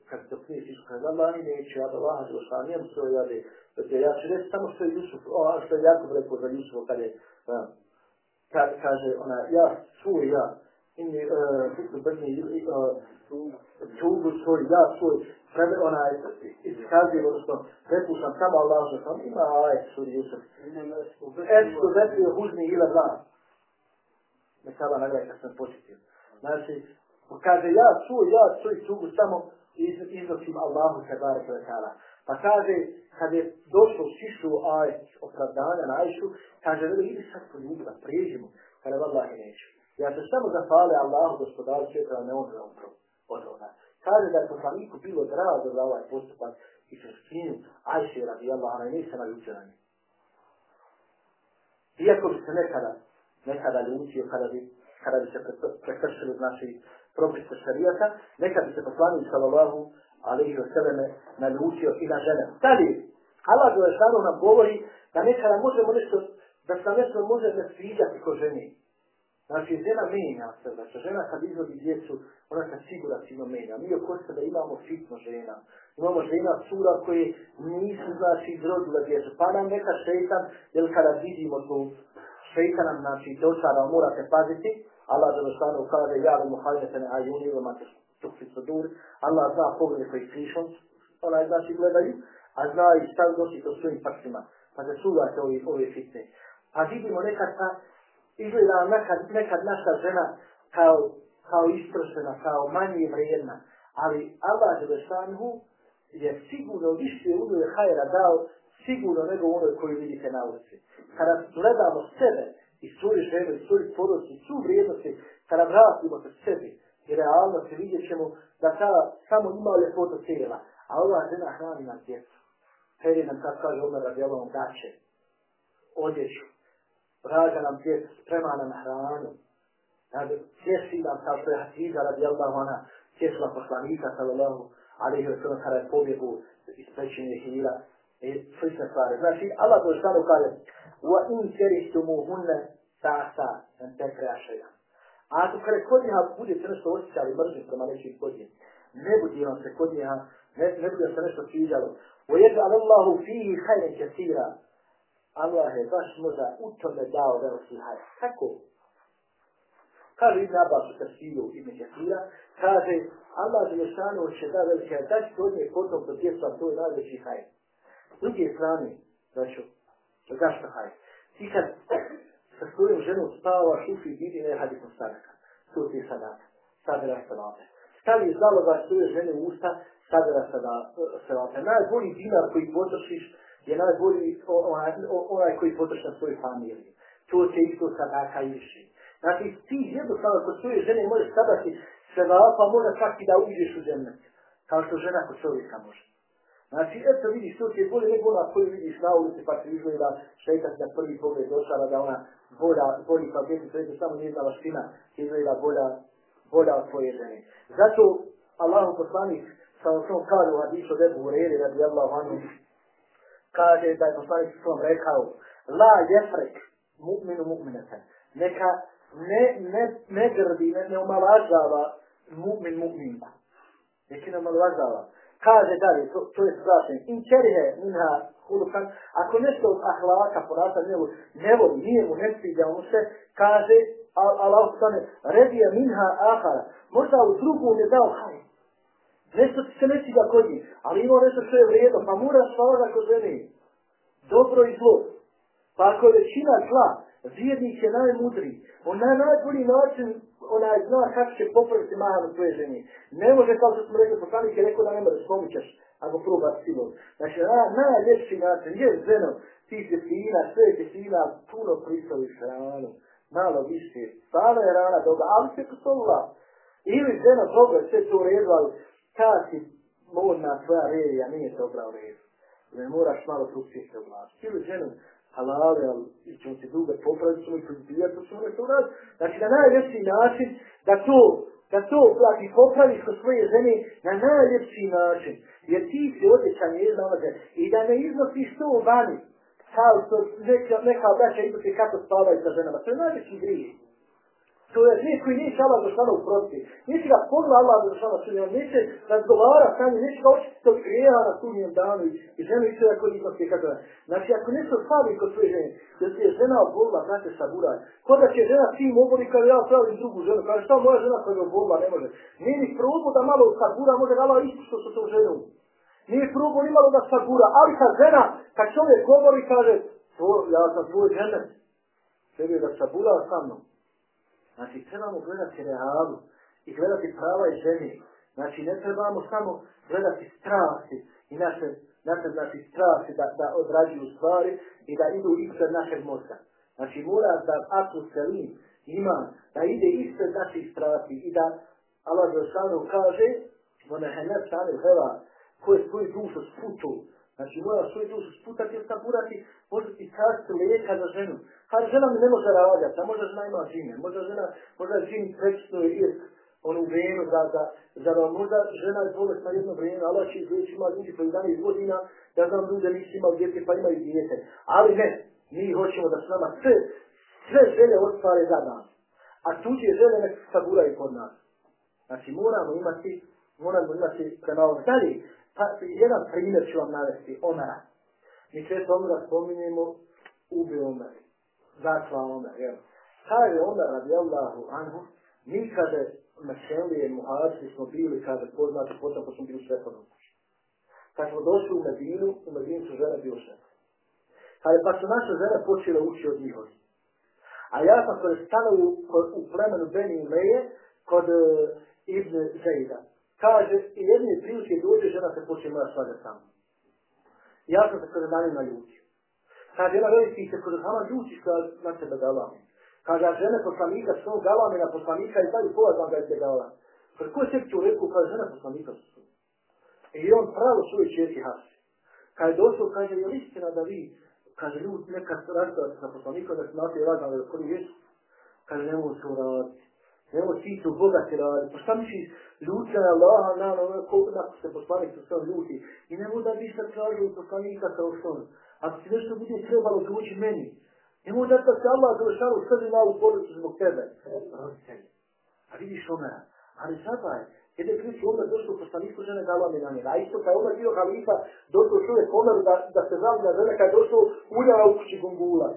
kad se prije sišu, kada je Allah i neće, ja da Allah, što nijem svoj jade, Dakle, ja ću reći samo što je Jusuf, o, što je Jakub rekao za Jusuf, kad je, kad kaže ona, ja svoj, ja, inni, e, kutu brni, e, uh, tugu svoj, ja svoj, preme, ona je iskazio, odnosno, prepuštam samo Allah, što sam ima, aj, suri Jusuf. Esko zeti je hužni ila dva. Ne sada nagraj kad sam početio. Znači, pa kaže, ja svoj, ja svoj tugu samo iznosim Allahu tebara bare kvetala. Pa kaže, kad je došlo šišu ajet opravdanja na Ajšu, kaže, veli, idi sad po ljubila, prijeđimo, kada vallahi neću. Ja se samo zahvali Allahu gospodaru svijeta, ne on za umro od ona. Kaže da je poslaniku bilo drago za ovaj postupak i se skinu Ajše radi Allah, ona nije se naljutio na njih. Iako bi se nekada, nekada ljutio, kada bi, kada bi se prekršili znači propisa šarijata, neka bi se poslanik sallallahu alaihi wa sallame naljutio i na žene. Dalje, Allah Đelešanu nam govori da nekada možemo nešto, da se nešto može ne sviđati ko ženi. Znači, žena menja se, znači, žena kad izvodi djecu, ona se figurativno menja. Mi oko sebe imamo fitno žena. Imamo žena cura koje nisu, znači, izrodile djecu. Pa nam neka šeitan, jer kada vidimo tu šeitan nam, znači, dočara, morate paziti, Allah Đelešanu kaže, ja bi muhajnete ajuni, ili imate tukli sudur, Allah zna poglede koji krišom, onaj, znači, gledaju, a zna i šta doći do svojim prsima, pa se čuvate ove, ove fitne. A vidimo nekad ta, izgleda nekad, nekad naša žena kao, kao istrošena, kao manje vrijedna, ali Allah Želešanhu je sigurno više u njoj hajera dao, sigurno nego onoj koju vidite na ulici. Kada gledamo sebe i svoju žene, i svoju poroci, svu vrijednosti, kada vratimo se sebi. I realno se vidjet ćemo da ta samo ima ljepota tijela, a ova žena hrani nam djecu. Peri nam kako kaže Omer radi daće, odjeću, rađa nam djecu, sprema nam hranu, Sjesi nam kao što je Hatiza radi Allah, ona sjesla poslanika, sallallahu alaihi wa sallam, kada je pobjegu iz pećine hira, i slične stvari. Znači, Allah to kaže, wa in kerihtumu hunne sa'sa, en tekrea šeja. A ako kada kod njeha budete nešto osjećali mržnje prema nečim kod nje, ne budi vam se kod njeha, ne, ne bude se nešto sviđalo, ويجعل الله فيه خيرا كثيرا Allah je baš možda u tome dao veliki hajr. Kako? Kaže Ibn Abbas u Tafsiru Ibn Kathira, kaže Allah je šanu će da veliki hajr. Da će od nje potom do djestva, to je najveći hajr. S druge strane, znači, zašto hajde? Ti kad sa svojom ženom spavaš, uši vidi ne hadis od sadaka. To ti je sadaka. Sadra sadaka. Stavi zaloga svoje žene u usta, sadara sada salata. Najbolji dinar koji potrošiš je najbolji onaj, onaj koji potroši na svoju familiju. To će isto sadaka iši. Znači, ti jednostavno kod svoje žene možeš sadati sevapa, pa možda čak i da uđeš u zemlju. Kao što žena kod čovjeka može. Znači, eto vidiš, to ti je bolje nego ona koju vidiš na ulici, pa ti izgleda šeitak na prvi pogled došala da ona bolja, bolji kvaliteti, to je samo njezna vaština, izgleda bolja, bolja od tvoje žene. Zato, Allahu poslanik, sa osnovom kaže u hadisu Debu Ureri radi Allahu anhu, kaže da je poslanik s tom rekao, la jefrek mu'minu mu'minatan, neka ne, ne, ne grdi, ne, ne omalažava mu'min mu'mina. Neki ne omalažava. Kaže dalje, to, to je strašno, in čerihe minha hulukan, ako nešto od ahlaka porata ne, ne voli, nije mu ne sviđa mu se, kaže, Allah stane, redija minha ahara, možda u drugu je dao hajt. Nešto ti se ne sviđa kod njih, ali ima nešto što je vrijedno, pa moraš pa stvarati ako žene. Dobro i zlo. Pa ako je većina zla, vjernik je najmudriji. On na najbolji način onaj zna kako će popraviti mahanu svoje žene. Ne može kao što smo rekli, poslanik je rekao da ne možeš pomićaš ako probaš silom. Znači, na, najljepši način, je ženo, ti se fina, sve je fina, puno pristaviš ranu, malo više, stvarno je rana dobra, ali se kusolila. Ili ženo, dobro, sve to uredu, ali ta si modna tvoja revija nije dobra u redu. ne moraš malo drugčije se oblačiti. Ili ženu halale, ali ćemo se dugo popraviti, ćemo se ubijati, to ćemo nešto uraditi. Znači, na najljepši način da to, da to plati popraviš kod svoje žene na najljepši način. Jer ti se odjećan je iznalaze i da ne iznosiš to vani. Kao što neka, neka braća iznose kako spavaju sa ženama. To je najljepši grijeh. To je grijeh koji neće Allah Žešana uprosti. Neće ga pogla Allah Žešana sudnjem, on neće razgovara sa njim, neće ga očiti tog grijeha na sudnjem danu i, ženu i sve koji iznosi kako da. Znači, ako nešto slavi kod svoje žene, da ti je žena obolila, znate saburaj. Ko da će žena tim oboli kada ja pravim drugu ženu, kaže šta moja žena koja je obolila, ne može. Nije ni probu da malo sabura, može da Allah isto što su to ženu. Nije probu ni malo da sabura, ali ta žena, kad čovjek govori, kaže, ja sam tvoj žene, tebi da sabura sa mnom. Znači, trebamo gledati realu i gledati prava i žene. Znači, ne trebamo samo gledati strasti i naše, naše znači, strasti da, da odrađuju stvari i da idu ispred našeg mozga. Znači, mora da Atu Selim ima da ide ispred naših strasti i da Allah Zršanu kaže ona je ne stane hela koje svoju dušu sputu. Znači, mora svoju dušu sputati ili burati, može ti kasti lijeka za ženu. Kad žena mi ne može rađati, a možda žena ima žine, možda žena, možda žin prečno je irk, onu vrijeme da, da, za da možda žena je bolest na jedno vrijeme, ali će izvjeći ima ljudi koji dan godina, ja znam ljude nisi imali djete pa imaju djete. Ali ne, mi hoćemo da s nama sve, sve želje ostvare za nas. A tuđe žene nek saburaju kod nas. Znači moramo imati, moramo imati prema ovom. Dalje, pa, jedan primjer ću vam navesti, Omara. Mi često Omara spominjemo, ubio Omara zakla Omer, jel? Kaže Omer radijallahu anhu, mi kada Meselije muhađi smo bili, kada poznati, potom ko smo bili svetlom. Kad smo došli u Medinu, u Medinu su žene bio svetlom. Kada pa su naše žene počele ući od njihovi. A ja sam kada stano u, plemenu Beni i Meje, kod uh, Ibn Zaida. Kaže, i jedne prilike dođe, žena se počne moja svađa sama. Ja sam se kada na njima. Kaže, jedna veliki se kod Hama ljuči što na sebe dala. Kaže, a žene poslanika su galami na poslanika i taj pola znam da je se galami. Kaže, ko je sebi tu rekao, kaže, žena poslanika su. I on pravo svoje čerke hasi. Kaže, došao, kaže, je li istina da vi, kaže, ljudi nekad rastavate sa poslanikom, da se nate razam, da koji jesu. Kaže, ne mogu se uraditi. Ne mogu ti to Boga ti raditi. Pa šta misliš, ljudi na Allaha, na, ono, koliko se poslanik su svojom ljudi. I ne mogu da bi se tražili poslanika sa što ako ti nešto bude trebalo doći meni, nemoj da se Allah završava u sredi malu porodicu zbog tebe. A vidiš Omera. Ali sada je, kada je kriči Omer došlo poslaniku žene dala mi na njega. A isto je Omer bio halifa, došlo čovjek Omeru da, da se zavlja na žene, kada je došlo uljara u kući gungula.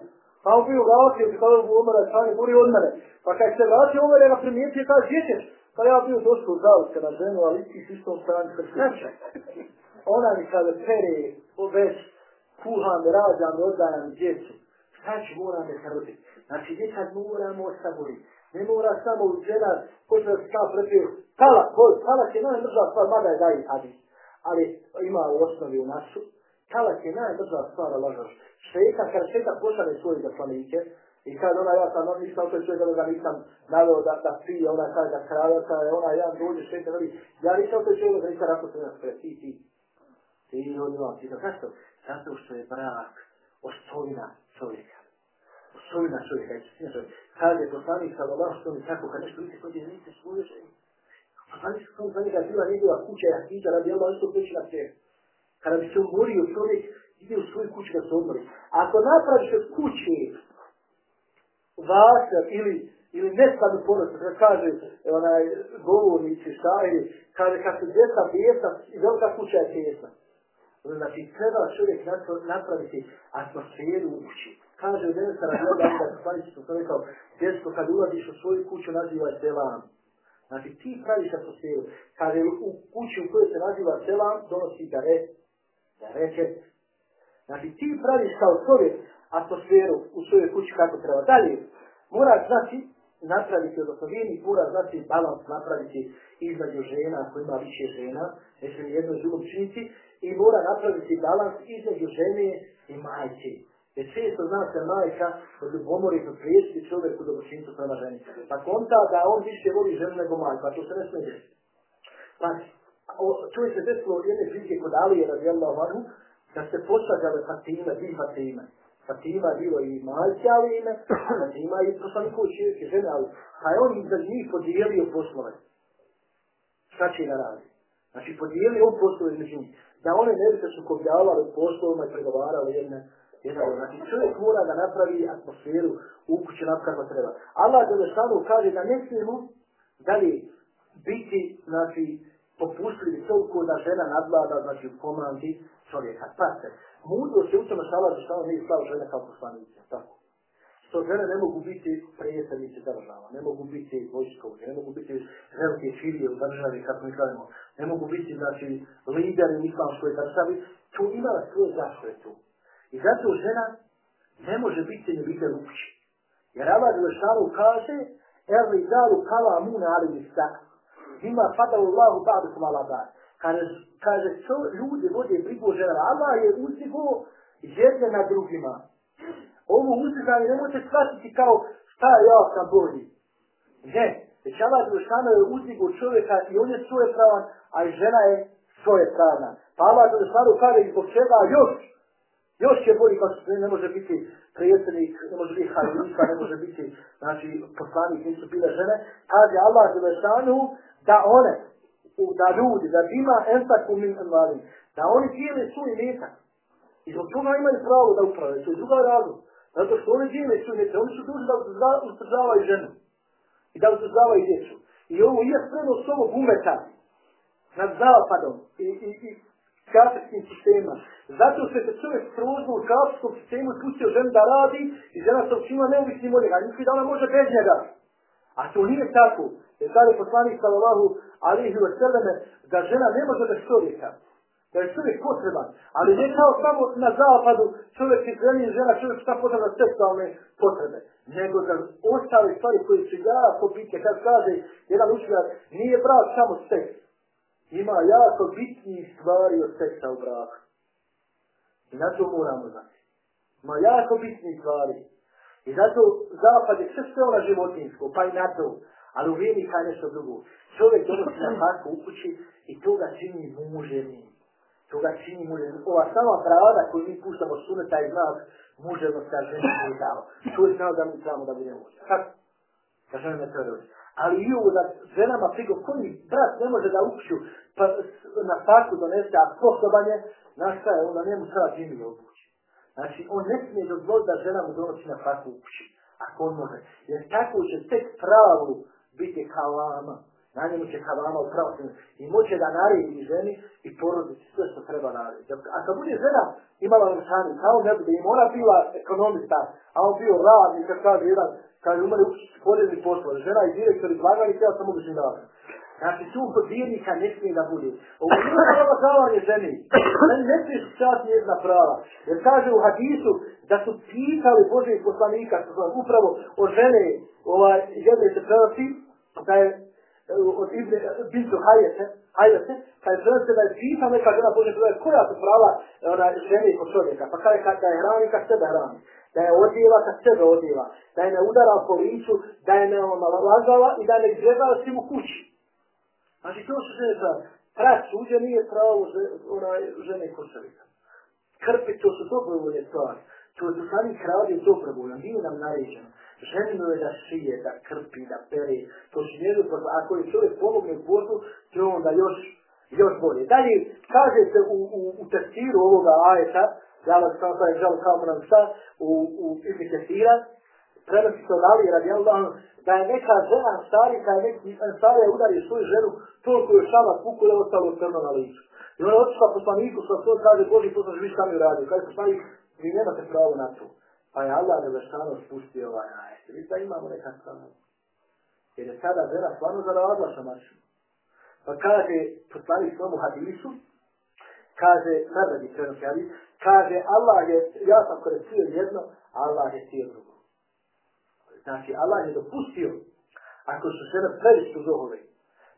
Pa on bio vratio, bi kada je Omera, kada je buri od mene. Pa kada se vratio Omer, je ga primijetio, kada je Pa ja bio došlo zavlja na ženu, ali ti s istom strani kršća. [LAUGHS] Ona mi kada pere, već, kuham, rađam, odajam djecu. Šta ću moram da srbiti? Znači, nekad moramo saboriti. Ne mora samo žena, ko se stav prepio, kala, boj, kala će najmrža stvar, mada je daji hadis. Ali ima u osnovi u nasu, kala će najmrža stvar, lažaš. Šeta, kada šeta pošale svoje zaslanike, I kad ona ja sam, nisam to čovjek da nisam naveo da, da pije, ona kaže da kralja, kada je ona jedan dođe, šeta, veli, ja nisam to čovjek da nisam rako se nas pre, ti, ti. Ti, on ima, ti, zašto? Zato što je brak osovina čovjeka. Osovina čovjeka. je čestina čovjeka. Kaže poslanik sa Allah što mi tako, kad nešto vidite kod je, vidite svoje žene. Poslanik sa Allah za bila njegova kuća, ja hita radi Allah isto kući na sve. Kada bi se umorio čovjek, ide u svoju kuću da se odmori. Ako napraviš od kuće vaser ili ili nestanu ponosa, kada kaže onaj govornici, šajri, kaže kad se djeca bijesa i velika kuća je tjesna. Znači, treba čovjek napraviti atmosferu u kući. Kaže, u dene sada da je stvari što sam rekao, djesko, kad ulaziš u svoju kuću, nazivaj selam. Znači, ti praviš atmosferu. Kad je u kući u kojoj se naziva selam, donosi da re, da reče. Znači, ti praviš kao čovjek atmosferu u svojoj kući kako treba. Dalje, mora znači napraviti, odnosno vijeni mora znači balans napraviti između žena, ako ima više žena, neće mi jedno drugom činiti, i mora napraviti balans između žene i majke. Jer često zna se majka od ljubomori to priješiti čovjek u počincu prema ženi. Pa konta da on više voli ženu nego majku, a to se ne smije desiti. Pa, to je se desilo od jedne prilike kod Alije radijallahu anhu, da se posađale Fatima, dvi Fatime, Fatima je bilo i majčavo Alijine, Fatima je poslanikovo čirke žene, ali pa je on za njih podijelio poslove. Šta će da radi? Znači, podijelio on poslove među njih. Da one ne bi se sukobljavali poslovima i pregovarali jedne, jedna Znači, čovjek mora da napravi atmosferu u kući nam kako treba. Allah da samo kaže da ne smijemo da li biti, znači, popustili toliko da žena nadlada, znači, u komandi čovjeka. Pa mudro se u tome šala za što nije slao žene kao poslanice. Tako. Što žene ne mogu biti prijateljice država, ne mogu biti vojskovi, ne mogu biti velike filije u državi, kako mi kažemo, ne mogu biti, znači, lideri u islamskoj državi, tu imala svoje je tu. I zato žena ne može biti ni biti luči. Jer Allah Đelešanu kaže, er li dalu kala muna ali nista. Ima fadalu Allahu ba'du kum ala ba'd. Kaže, kaže čo ljudi vode brigu žena. Allah je uzigo jedne na drugima. Ovo uzdiganje ne može shvatiti kao šta ja sam bolji. Ne. Već Allah Đelešanu je uzdigo čovjeka i on je svoje pravan, a i žena je svoje pravna. Pa Allah Đelešanu kaže i zbog čega još Još je bolji kao što ne može biti predsjednik, ne može biti halifa, ne može biti znači, poslanik, nisu bile žene. Kaže Allah Đelešanu da one, da ljudi, da ima entaku min envalim, da oni dijeli svoj metak. I zbog toga imaju pravo da uprave, to je druga razlog. Zato što oni dijeli svoj metak, oni su duži da uzdržavaju ženu. I da uzdržavaju djecu. I ovo je spremno s ovog umeta nad zapadom. I, i, i kafirskim sistema. Zato se se čovjek prozno u kafirskom sistemu pustio žen da radi i žena se učinila neovisnim od njega. Misli da ona može bez njega. A to nije tako. Jer kada je poslanik sallallahu alihi wa sallame da žena ne može bez čovjeka. Da je čovjek potreban. Ali ne kao samo na zapadu čovjek je ženi i žena čovjek šta potrebna seksualne potrebe. Nego za ostale stvari koje su jako bitne. Kad kaže jedan učitelj, nije brak samo seks ima jako bitnih stvari od seksa u braku. I na to moramo znati. Ima jako bitnih stvari. I zato zapad je sve sve ona životinsko, pa i na to. Ali u vijeni kaj nešto drugo. Čovjek donosi na parku u kući i to ga čini muževnim toga čini muževnim. Ova sama pravda koju mi puštamo sune taj znak muževnost kaže žena je dao. To je znao da mi trebamo da budemo muževni. Kako? Da žena ne treba doći. Ali i ovo da ženama prigo koji brat ne može da uču pa na faku donese, a sposobanje, znaš šta je, onda njemu treba džini da obući. Znači, on ne smije dozvoliti da žena mu donosi na faku u ako on može. Jer tako će tek pravu biti kalama. Na njemu će kalama u pravu i moće da naredi ženi i porodici sve što treba narediti. A kad bude žena imala nušani, kao ne bude, im ona bila ekonomista, a on bio radnik, kad kaže jedan, kad je umeli učiti porezni poslov, žena i direktor izlagali, ja sam mogu žinavati. Znači, tu kod vjernika ne smije da bude. Ovo nije pravo ženi. Ženi ne smiješ šćati jedna prava. Jer kaže u hadisu da su pitali Božeg poslanika, upravo o žene, ovaj, jedne se prenosi, da je od Ibne, Bintu Hajete, Hajete, kada je žena se da je pita neka žena Bože poslanika, koja su prava ona, žene kod čovjeka. Pa kada kad da je hrani, kad sebe hrani. Da je odjela, kad sebe odjela. Da je ne udara po liču, da je ne ono, omalazala i da je ne izgledala svim u kući. Znači, to su žene prava. Prat suđe nije pravo onaj žene košarika. Krpi, to su dobrovoljne stvari. To je sami kralj je dobrovoljno, nije nam naređeno. Ženino je da šije, da krpi, da pere. To su njegu, ako je čovjek pomogne u poslu, to je onda još, još bolje. Dalje, kaže se u, u, u testiru ovoga ajeta, Zalaz vas kao taj žal kao nam šta, u, u Ibni Testira, prenosi se od Ali radi Allah, da je neka žena stari, neki eh, starija udari svoju ženu, toliko je šala puku da je ostalo crno na licu. I ona je otišla poslaniku, sa svoj kaže, Boži poslanik, vi šta mi uradio. Kaže poslanik, vi nemate pravo na to. Pa je Allah Đelešanu spustio ovaj ajet. Vi da imamo neka strana. Jer je sada žena stvarno zaradila sa našim. Pa kaže poslanik svomu hadisu, kaže, nadradi prenosi hadis, kaže Allah je, ja sam korecio jedno, Allah je cijelo drugo. Znači, Allah je dopustio, ako su žene previše zohove,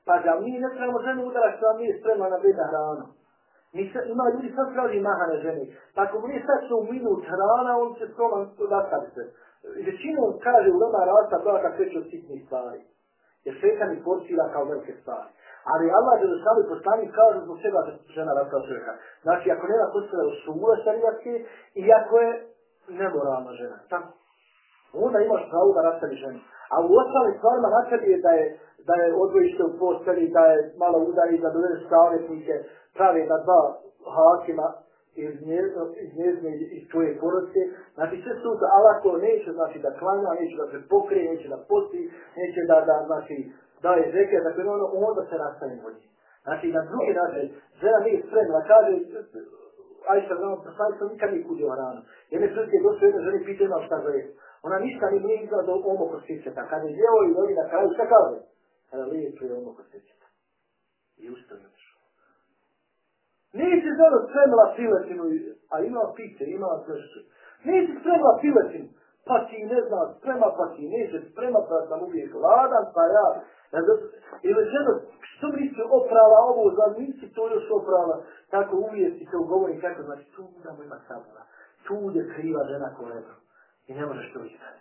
pa da mi ne trebamo ženu udarati, da mi je spremna na bedna hranu. Mi se, ima ljudi sad traži mahane žene. Pa ako mu nije sad što minut hrana, on će s toma nastavi se. Većinom kaže u lama rasta, to je kako kreće od sitnih stvari. Jer šetan ih porcira kao velike stvari. Ali Allah je došao i poslanik kaže zbog čega se žena rastala čovjeka. Znači, ako nema postave u sumura šarijatske, i ako je nemoralna žena. Tako. Onda imaš pravo da rastavi ženu. A u ostalim stvarima nastavi je da je, da je odvojište u posteli, da je malo udari, da dovede savjetnike, pravi na dva hakima, iz njezne, iz njezne, iz tvoje porodice. Znači sve su to, Allah to neće, znači da klanja, neće da se pokrije, neće da posti, neće da, da, znači, daje zeke, dakle ono, ono onda se nastavi vodi. Znači na drugi način, žena nije spremna, kaže, Ajša, znamo, poslanik sam nikad nije kudio rano. Jedne prilike je došlo jedna ženi, pita ima šta za jest. Ona ništa ni nije izgleda do omo kod svičeta. Kad je jeo i dobi na kraju, šta kaže? Kada lijepo je omo kod svičeta. I ustavio Nisi zelo spremila piletinu, a imala pice, ima zršće. Nisi spremila piletinu, pa ti ne zna, sprema pa ti neće, sprema pa sam uvijek gladan, pa ja. Ili ženo, što mi se oprala ovo, za nisi to još oprala, tako uvijek ti se ugovori, kako znači, tu da mu ima sabora. Tu je kriva žena kolega. I ne možeš to izdati.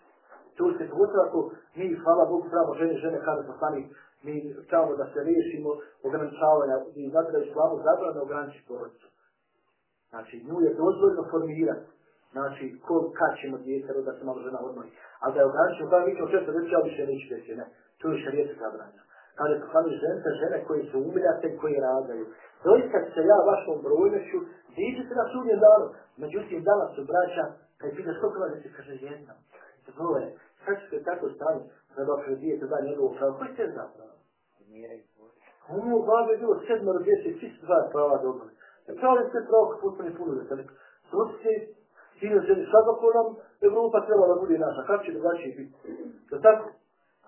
Tu se pogotovo ako mi, hvala Bogu, pravo žene, žene, kada poslanik, mi trebamo da se riješimo ograničavanja i zato da je slavu zabrano ograničiti porodicu. Znači, nju je dozvoljno formirati. Znači, ko, kad ćemo djete da se malo žena odmori. A da je ograničeno, kada mi ćemo često reći, ja više neću djeti, ne. Tu je šarijet zabranjeno. Kada je poslani žene, žene koje su umiljate i koje radaju. Doista se ja vašom brojnošću, diđete na sudnjem danu. Međutim, danas su braća, kad je pitaš koliko vas je, kaže jedna. Dvoje. Sad ćete tako stani, da dok je dijete da njegovu pravu. Koji ste zapravo? mjere i tvoj. Ono babi je bilo sedmero djece, svi su dva prava dobili. Ne pravi sve pravo kako potpuno puno da se neko. Srodice, sine želi svakako nam, Evropa treba da bude naša. Kako će drugačije biti? To tako?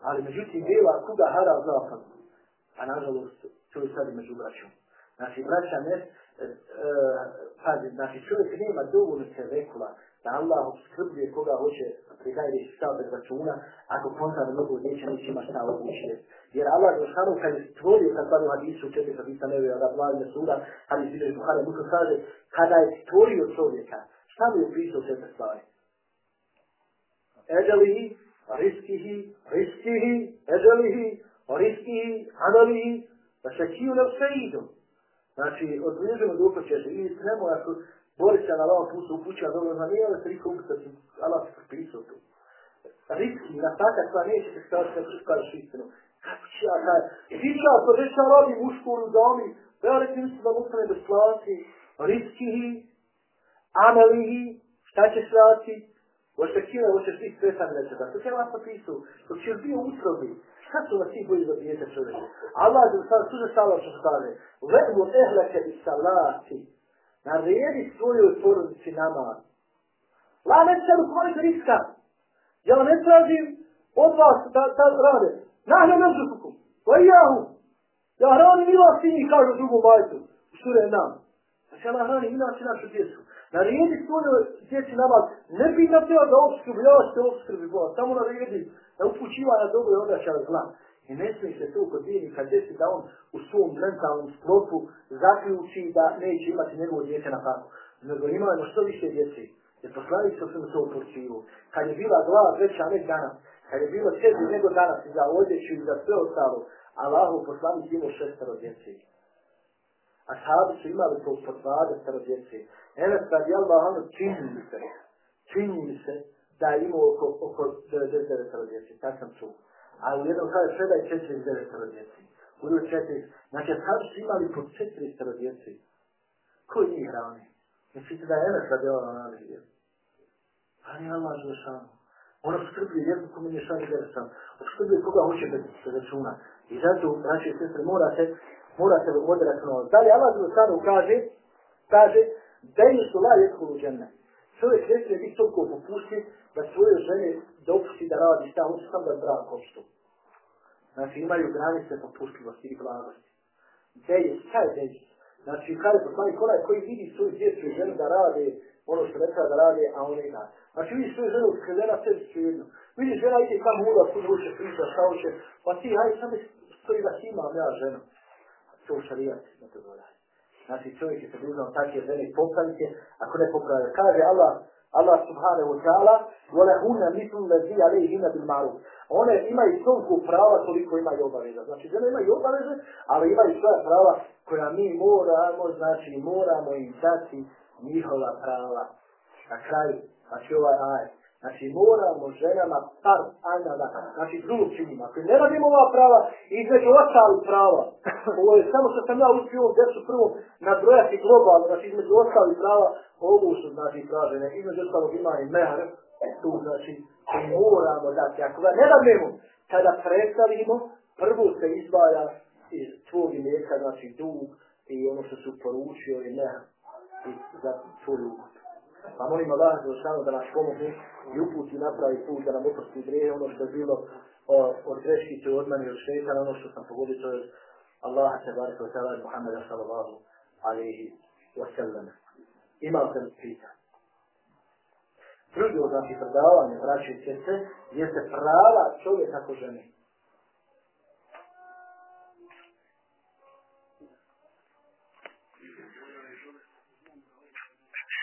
Ali međutim, djela kuda hara zapad. A nažalost, to je sad i među braćom. Znači, braća ne, e, e, pazi, znači čovjek nema dovoljno se rekla da Allah obskrbljuje koga hoće pridaje reći šta bez računa, ako konta da mnogo neće neće ima šta odlučiti. Jer Allah je šanu kad je stvorio, kad pa u hadisu, četiri hadisa ne vjeja, da vladi na suda, hadis vidio iz Buhara, Musa kaže, kada je stvorio čovjeka, šta mu je pisao sve te stvari? Eđalihi, riskihi, riskihi, eđalihi, riskihi, analihi, da se kiju ne sve idu. Znači, od bližemo dupa ćeš, i nemoj ako bori se na lavom putu upućava dobro, na nije da tri riko uputati, Allah se propisao tu. Ritki, na taka koja neće se stavati na ćeš kažeš istinu. Kako će ja kaj? Ti će to već sam radi mušku u domi, pa ja rekli mislim da mu ostane bez plati. Riski, amelihi, šta će raditi? Ošte kira, ošte svi svetan neće da pa to će vas napisao, dok će bio utrobi, šta su vas ti bolji za dijete čovječe? Allah je sada suže stalo što stane. Ve'mu ehleke i salati, naredi svojoj porodici namaz. La ne se mu riska. Ja ne tražim od vas da, da rade. Nahne ne zukuku. Ko i jahu. Ja hrani mila sini, kažu drugom bajtu. Sure nam. Znači Allah hrani mila si našu djecu. Naredi svoju djeci namaz. Ne bi pita te da obskrbi, ja ste obskrbi Boga. Samo naredi da upućiva na dobro i odraća zla. I ne smije se to kod kad desi da on u svom mentalnom sklopu zaključi da neće imati njegovo djete na faku. Nego imamo što više djece. Jer poslani su se to uporčivo. Kad je bila glava veća, ne danas. Kad je bilo sebi nego danas i za odjeću i za sve ostalo. Allahu poslani imao šestero djece. Ashabi su imali to po dvadestero djece. Enes radi Allah ono čini mi se. Čini mi se da je imao oko, oko 99 djece. Tako sam čuo Ali u jednom kaže predaj četiri iz devet djeci. U drugom četiri. Znači, ashabi su imali po četiri staro djeci. Koji njih hrani? Mislite da je Enes radi Allah ono na živje? Pa nije Allah želešano. Ono skrbi jednu komu nije šan i devesan. Skrbi koga hoće bez računa. I zato, znači, sestre, morate, morate voditi računovati. Dalje, Allah želešano kaže, kaže, da je su la jetku u džene. Čovjek ne smije biti toliko popušti da svoje žene dopusti da radi šta hoće sam da brak opštu. Znači imaju granice popuštljivosti i blagosti. Dejis, šta je dejis? Znači kada je poslanik onaj koji vidi svoju djecu i ženu da rade ono što ne treba da rade, a on ne da. Znači vidi svoju ženu skredena sve su Vidiš žena ide kam huda, kud hoće priča, šta hoće, pa ti hajde sam stoji da ti imam ja ženu to šarijat ne to zvoda. Znači čovjek je sadužan takve žene popravite, ako ne popravite. Kaže Allah, Allah subhanahu wa ta'ala, vole hunna mitu lezi alej hina bil maru. One imaju toliko prava koliko imaju obaveza. Znači žene imaju obaveze, ali imaju svoja prava koja mi moramo, znači moramo im dati njihova prava. Na kraju, znači ovaj ajed. Znači moramo ženama par ajna da, znači drugog činimo. Ako ne radimo ova prava, između ostali prava, [LAUGHS] ovo je samo što sam ja uspio ovom desu prvom nabrojati globalno, znači između ostali prava, ovo su znači tražene, između ostalog ima i mehr, e tu znači moramo dati. Ako ga ne radimo, kada predstavimo, prvo se izbaja iz tvog imeka, znači dug i ono što su poručio i mehr i za tvoju ukutu. Pa molim Allah da nas pomogne i uputi napravi put da nam oprosti greje ono što je bilo o, od greškice od mene ili šeitana, ono što sam pogodio to je Allah te barek wa ta'ala Muhammeda sallallahu alaihi wa sallam. Imao sam pita. Drugo, znači, predavanje braće i sese, jeste prava čovjeka ko žene.